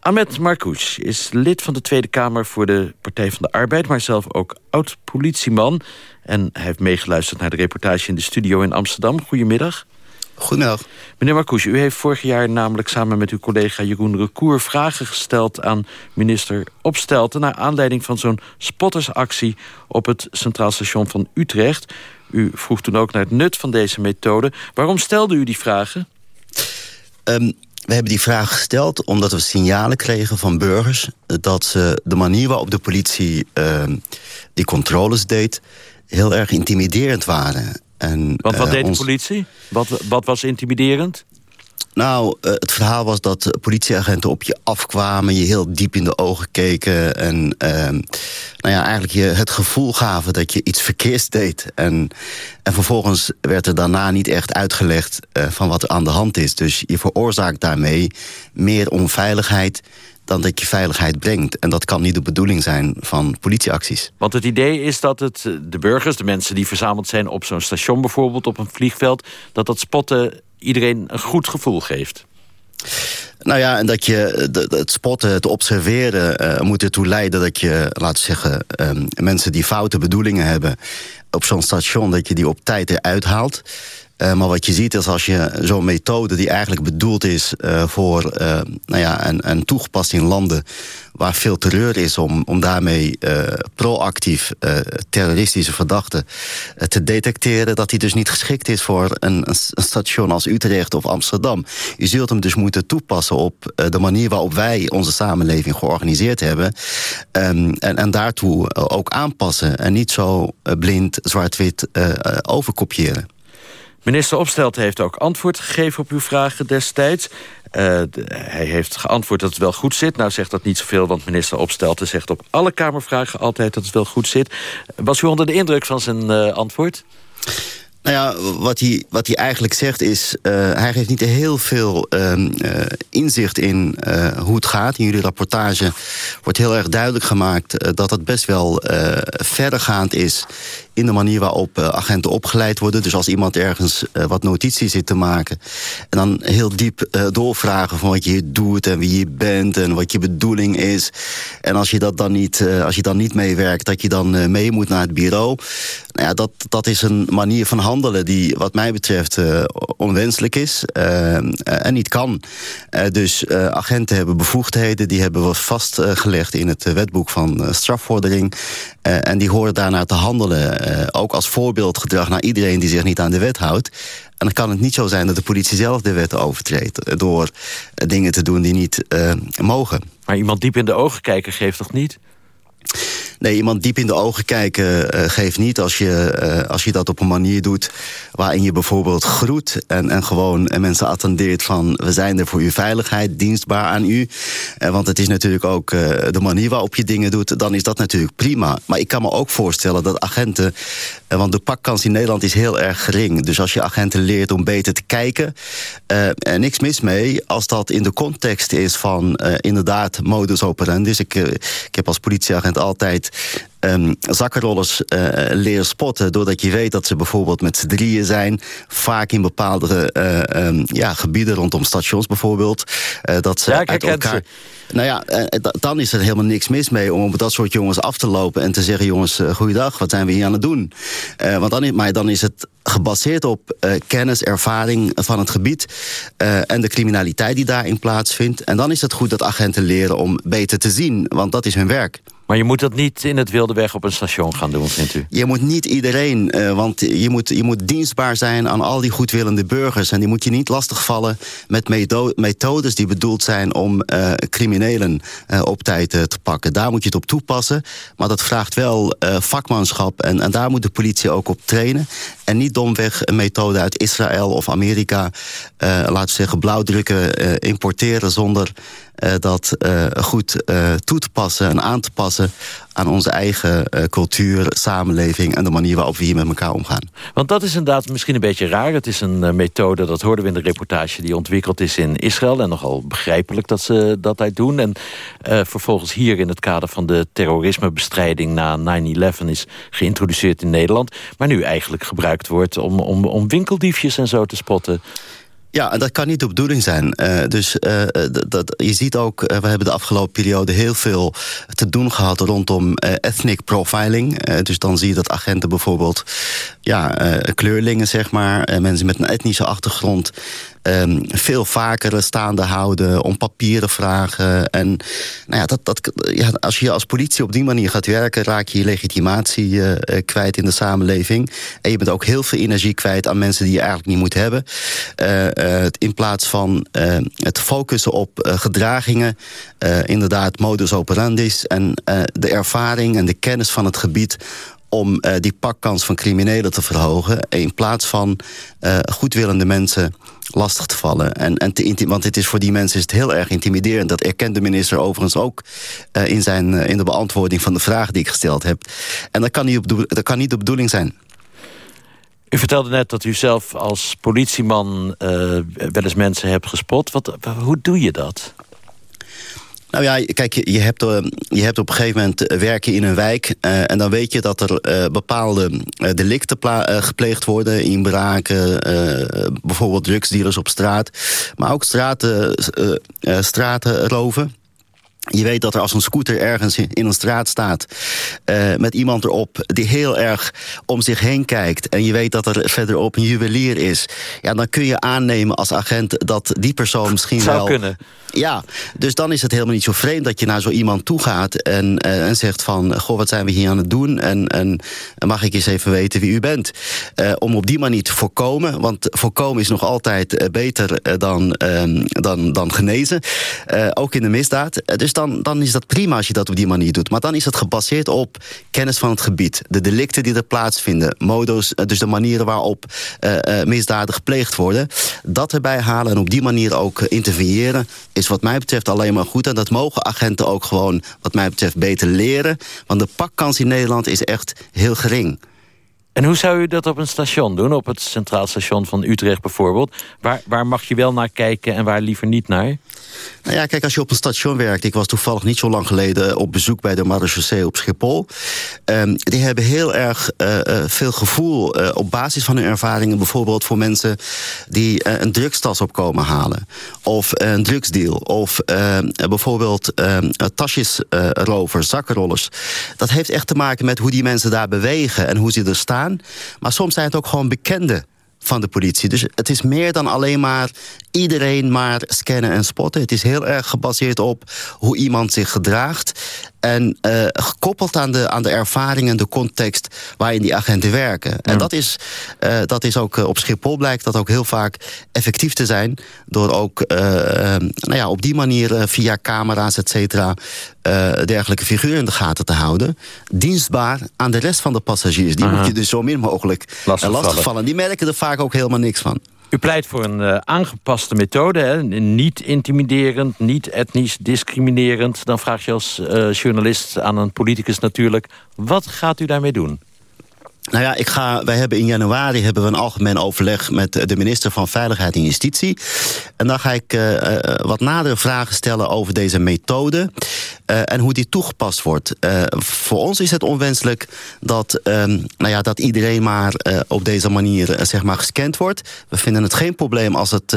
Ahmed Marcouch is lid van de Tweede Kamer voor de Partij van de Arbeid... maar zelf ook oud-politieman. En hij heeft meegeluisterd naar de reportage in de studio in Amsterdam. Goedemiddag. Goedemiddag. Meneer Marcouch, u heeft vorig jaar namelijk samen met uw collega Jeroen Recour... vragen gesteld aan minister Opstelten... naar aanleiding van zo'n spottersactie op het Centraal Station van Utrecht. U vroeg toen ook naar het nut van deze methode. Waarom stelde u die vragen? Um, we hebben die vraag gesteld omdat we signalen kregen van burgers... dat ze de manier waarop de politie uh, die controles deed... heel erg intimiderend waren. En, Want wat uh, deed de politie? Wat, wat was intimiderend? Nou, uh, het verhaal was dat politieagenten op je afkwamen... je heel diep in de ogen keken... en uh, nou ja, eigenlijk je het gevoel gaven dat je iets verkeerds deed. En, en vervolgens werd er daarna niet echt uitgelegd uh, van wat er aan de hand is. Dus je veroorzaakt daarmee meer onveiligheid dan dat je veiligheid brengt. En dat kan niet de bedoeling zijn van politieacties. Want het idee is dat het de burgers, de mensen die verzameld zijn... op zo'n station bijvoorbeeld, op een vliegveld... dat dat spotten iedereen een goed gevoel geeft. Nou ja, en dat je het spotten, het observeren... Uh, moet ertoe leiden dat je, laten zeggen... Um, mensen die foute bedoelingen hebben op zo'n station... dat je die op tijd eruit haalt. Uh, maar wat je ziet is als je zo'n methode die eigenlijk bedoeld is voor, nou ja, en, en toegepast in landen waar veel terreur is om, om daarmee proactief terroristische verdachten te detecteren, dat die dus niet geschikt is voor een, station als Utrecht of Amsterdam. Je zult hem dus moeten toepassen op de manier waarop wij onze samenleving georganiseerd hebben. Um, en, en daartoe ook aanpassen en niet zo blind zwart-wit overkopiëren. Minister Opstelten heeft ook antwoord gegeven op uw vragen destijds. De, hij heeft geantwoord dat het wel goed zit. Nou zegt dat niet zoveel, want minister Opstelten zegt op alle Kamervragen altijd dat het wel goed zit. Was u onder de indruk van zijn uh, antwoord? Nou ja, wat hij, wat hij eigenlijk zegt is... Uh, hij geeft niet heel veel uh, inzicht in hoe het gaat. In jullie rapportage wordt heel erg duidelijk gemaakt... dat het best wel verdergaand is in de manier waarop agenten opgeleid worden. Dus als iemand ergens wat notities zit te maken... en dan heel diep doorvragen van wat je hier doet en wie je bent... en wat je bedoeling is. En als je dat dan niet, als je dan niet meewerkt, dat je dan mee moet naar het bureau... Nou ja, dat, dat is een manier van handelen die wat mij betreft onwenselijk is en niet kan. dus agenten hebben bevoegdheden, die hebben we vastgelegd in het wetboek van strafvordering. en die horen daarna te handelen, ook als voorbeeldgedrag naar iedereen die zich niet aan de wet houdt. En dan kan het niet zo zijn dat de politie zelf de wet overtreedt... door dingen te doen die niet mogen. Maar iemand diep in de ogen kijken geeft toch niet? Nee, iemand diep in de ogen kijken uh, geeft niet als je, uh, als je dat op een manier doet... waarin je bijvoorbeeld groet en, en gewoon en mensen attendeert van... we zijn er voor uw veiligheid, dienstbaar aan u. Want het is natuurlijk ook de manier waarop je dingen doet... dan is dat natuurlijk prima. Maar ik kan me ook voorstellen dat agenten... want de pakkans in Nederland is heel erg gering. Dus als je agenten leert om beter te kijken... en niks mis mee als dat in de context is van inderdaad modus operandi. Dus ik, ik heb als politieagent altijd um, zakkenrollers uh, leren spotten... doordat je weet dat ze bijvoorbeeld met z'n drieën zijn. Vaak in bepaalde uh, um, ja, gebieden rondom stations bijvoorbeeld. Uh, dat ze ja, uit elkaar... Ze. Nou ja, dan is er helemaal niks mis mee om op dat soort jongens af te lopen... en te zeggen, jongens, goeiedag, wat zijn we hier aan het doen? want dan, maar dan is het gebaseerd op kennis, ervaring van het gebied... En de criminaliteit die daarin plaatsvindt. En dan is het goed dat agenten leren om beter te zien, want dat is hun werk. Maar je moet dat niet in het wilde weg op een station gaan doen, vindt u? Je moet niet iedereen, uh, want je moet, je moet dienstbaar zijn aan al die goedwillende burgers. En die moet je niet lastigvallen met methodes die bedoeld zijn om uh, criminelen uh, op tijd te pakken. Daar moet je het op toepassen. Maar dat vraagt wel vakmanschap en, en daar moet de politie ook op trainen. En niet domweg een methode uit Israël of Amerika, laten we zeggen, blauwdrukken importeren zonder uh, dat goed toe te passen en aan te passen aan onze eigen cultuur, samenleving en de manier waarop we hier met elkaar omgaan. Want dat is inderdaad misschien een beetje raar. Het is een methode, dat hoorden we in de reportage, die ontwikkeld is in Israël. En nogal begrijpelijk dat ze dat uit doen. En vervolgens hier in het kader van de terrorismebestrijding na 9-11 is geïntroduceerd in Nederland. Maar nu eigenlijk gebruikt wordt om, om, om winkeldiefjes en zo te spotten. Ja, dat kan niet de bedoeling zijn. Uh, dus uh, dat, je ziet ook, we hebben de afgelopen periode heel veel te doen gehad rondom ethnic profiling. dus dan zie je dat agenten bijvoorbeeld ja, kleurlingen, zeg maar, mensen met een etnische achtergrond um, veel vaker staande houden, om papieren vragen. En nou ja, dat, dat, ja, als je als politie op die manier gaat werken, raak je je legitimatie uh, kwijt in de samenleving. En je bent ook heel veel energie kwijt aan mensen die je eigenlijk niet moet hebben. Uh, in plaats van het focussen op gedragingen, inderdaad modus operandis en de ervaring en de kennis van het gebied om uh, die pakkans van criminelen te verhogen... in plaats van uh, goedwillende mensen lastig te vallen. En, en te want het is voor die mensen is het heel erg intimiderend. Dat erkent de minister overigens ook uh, in, zijn, in de beantwoording van de vraag die ik gesteld heb. En dat kan niet, op dat kan niet de bedoeling zijn. U vertelde net dat u zelf als politieman wel eens mensen hebt gespot. Wat, hoe doe je dat? Nou ja, kijk, je hebt, uh, je hebt op een gegeven moment eh, werken in een wijk... Uh, en dan weet je dat er bepaalde delicten gepleegd worden... inbraken, bijvoorbeeld drugsdealers op straat... maar ook straten, straten roven... Je weet dat er als een scooter ergens in een straat staat... Uh, met iemand erop die heel erg om zich heen kijkt... en je weet dat er verderop een juwelier is... ja, dan kun je aannemen als agent dat die persoon misschien Zou wel... kunnen. Ja, dus dan is het helemaal niet zo vreemd dat je naar zo iemand toe gaat... en, uh, en zegt van, goh, wat zijn we hier aan het doen? En, en mag ik eens even weten wie u bent? Uh, om op die manier te voorkomen... want voorkomen is nog altijd beter dan, dan, dan genezen. ook in de misdaad. dus dan, dan is dat prima als je dat op die manier doet. Maar dan is het gebaseerd op kennis van het gebied. De delicten die er plaatsvinden. Modo's, dus de manieren waarop uh, misdaden gepleegd worden. Dat erbij halen en op die manier ook interveneren... is wat mij betreft alleen maar goed. En dat mogen agenten ook gewoon, wat mij betreft, beter leren. Want de pakkans in Nederland is echt heel gering. En hoe zou u dat op een station doen? Op het Centraal Station van Utrecht bijvoorbeeld? Waar, waar mag je wel naar kijken en waar liever niet naar? Nou ja, kijk, als je op een station werkt... ik was toevallig niet zo lang geleden op bezoek bij de Marechaussee op Schiphol. Um, die hebben heel erg uh, veel gevoel uh, op basis van hun ervaringen... bijvoorbeeld voor mensen die een drugstas opkomen halen. Of een drugsdeal. Of bijvoorbeeld tasjesrovers, zakkenrollers. Dat heeft echt te maken met hoe die mensen daar bewegen en hoe ze er staan. Maar soms zijn het ook gewoon bekende van de politie. Dus het is meer dan alleen maar iedereen maar scannen en spotten. Het is heel erg gebaseerd op hoe iemand zich gedraagt. En uh, gekoppeld aan de, aan de ervaring en de context waarin die agenten werken. En dat is, uh, dat is ook uh, op Schiphol blijkt dat ook heel vaak effectief te zijn. Door ook nou ja, op die manier via camera's, et cetera, dergelijke figuren in de gaten te houden. Dienstbaar aan de rest van de passagiers. Die moet je dus zo min mogelijk lastigvallen. Die merken er vaak ook helemaal niks van. U pleit voor een uh, aangepaste methode, hè? niet intimiderend, niet etnisch discriminerend. Dan vraag je als uh, journalist aan een politicus natuurlijk... wat gaat u daarmee doen? Nou ja, ik ga, wij hebben in januari hebben we een algemeen overleg met de minister van Veiligheid en Justitie. En dan ga ik uh, wat nadere vragen stellen over deze methode en hoe die toegepast wordt. Voor ons is het onwenselijk dat, um, nou ja, dat iedereen maar op deze manier zeg maar gescand wordt. We vinden het geen probleem als het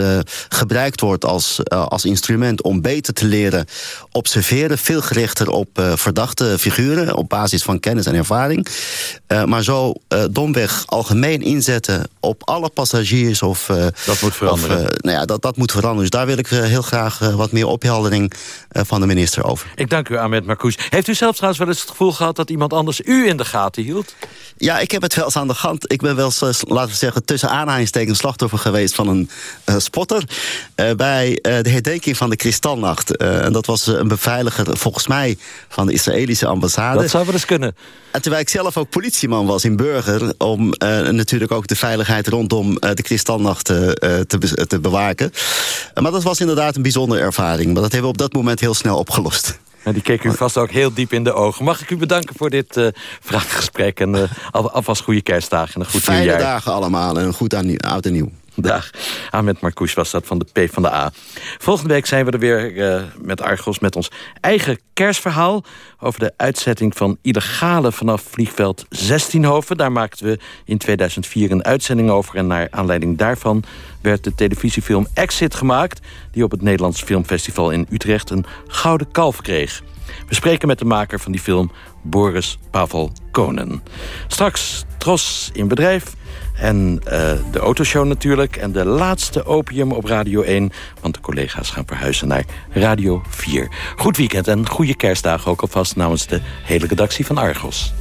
gebruikt wordt als, als instrument om beter te leren observeren. Veel gerichter op verdachte figuren op basis van kennis en ervaring. maar zo uh, domweg algemeen inzetten op alle passagiers. Of, uh, dat moet veranderen. Of, uh, nou ja, dat, dat moet veranderen. Dus daar wil ik heel graag wat meer opheldering van de minister over. Ik dank u, Ahmed Marcouch. Heeft u zelf trouwens wel eens het gevoel gehad dat iemand anders u in de gaten hield? Ja, ik heb het wel eens aan de hand. Ik ben wel eens, laten we zeggen, tussen aanhalingstekens slachtoffer geweest van een spotter. bij de herdenking van de Kristalnacht. en dat was een beveiliger, volgens mij, van de Israëlische ambassade. Dat zou wel eens kunnen. En terwijl ik zelf ook politieman was in Burger... om uh, natuurlijk ook de veiligheid rondom uh, de Kristalnacht uh, te, be te bewaken. maar dat was inderdaad een bijzondere ervaring. Maar dat hebben we op dat moment heel snel opgelost. En die keek u vast ook heel diep in de ogen. Mag ik u bedanken voor dit uh, vraaggesprek. En uh, alvast goede kerstdagen en een goed Fijne nieuwjaar. Fijne dagen allemaal en een goed aan, oud en nieuw. Dag. Ahmed Marcouch was dat van de P van de A. Volgende week zijn we er weer uh, met Argos met ons eigen kerstverhaal... over de uitzetting van illegale vanaf vliegveld 16hoven. Daar maakten we in 2004 een uitzending over... en naar aanleiding daarvan werd de televisiefilm Exit gemaakt... die op het Nederlands Filmfestival in Utrecht een gouden kalf kreeg. We spreken met de maker van die film, Boris Pavel Konen. Straks Tros in bedrijf... En uh, de autoshow natuurlijk. En de laatste opium op Radio 1. Want de collega's gaan verhuizen naar Radio 4. Goed weekend en goede kerstdagen ook alvast namens de hele redactie van Argos.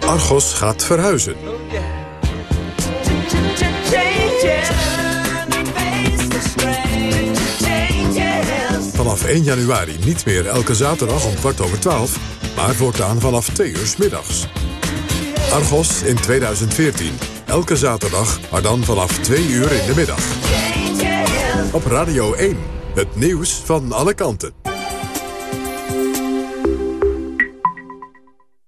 Argos gaat verhuizen. Vanaf 1 januari niet meer elke zaterdag om kwart over 12, maar voortaan vanaf 2 uur middags. Argos in 2014. Elke zaterdag, maar dan vanaf 2 uur in de middag. Op Radio 1. Het nieuws van alle kanten.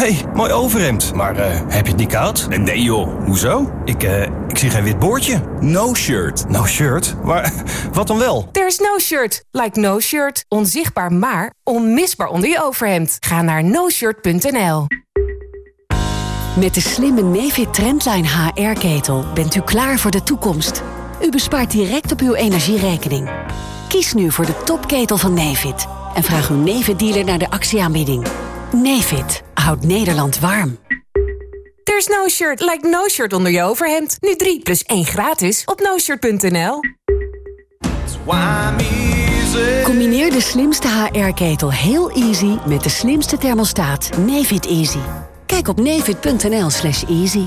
hey, mooi overhemd. Maar uh, heb je het niet koud? Nee joh, hoezo? Ik, uh, ik zie geen wit boordje. No shirt. No shirt? Maar wat dan wel? There's no shirt. Like no shirt. Onzichtbaar maar onmisbaar onder je overhemd. Ga naar noshirt.nl Met de slimme Nefit Trendline HR-ketel bent u klaar voor de toekomst. U bespaart direct op uw energierekening. Kies nu voor de topketel van Nefit. En vraag uw Nefit-dealer naar de actieaanbieding. Nefit houdt Nederland warm. There's no shirt like no shirt onder je overhemd. Nu 3 plus 1 gratis op noshirt.nl. Combineer de slimste HR-ketel heel easy met de slimste thermostaat Nefit Easy. Kijk op nefit.nl slash easy.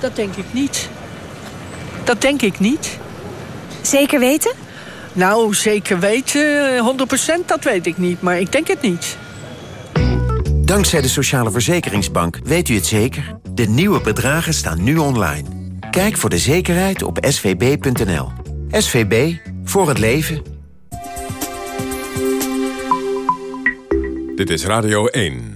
Dat denk ik niet. Dat denk ik niet. Zeker weten? Nou, zeker weten, 100% dat weet ik niet, maar ik denk het niet. Dankzij de Sociale Verzekeringsbank weet u het zeker. De nieuwe bedragen staan nu online. Kijk voor de zekerheid op svb.nl. SVB, voor het leven. Dit is Radio 1.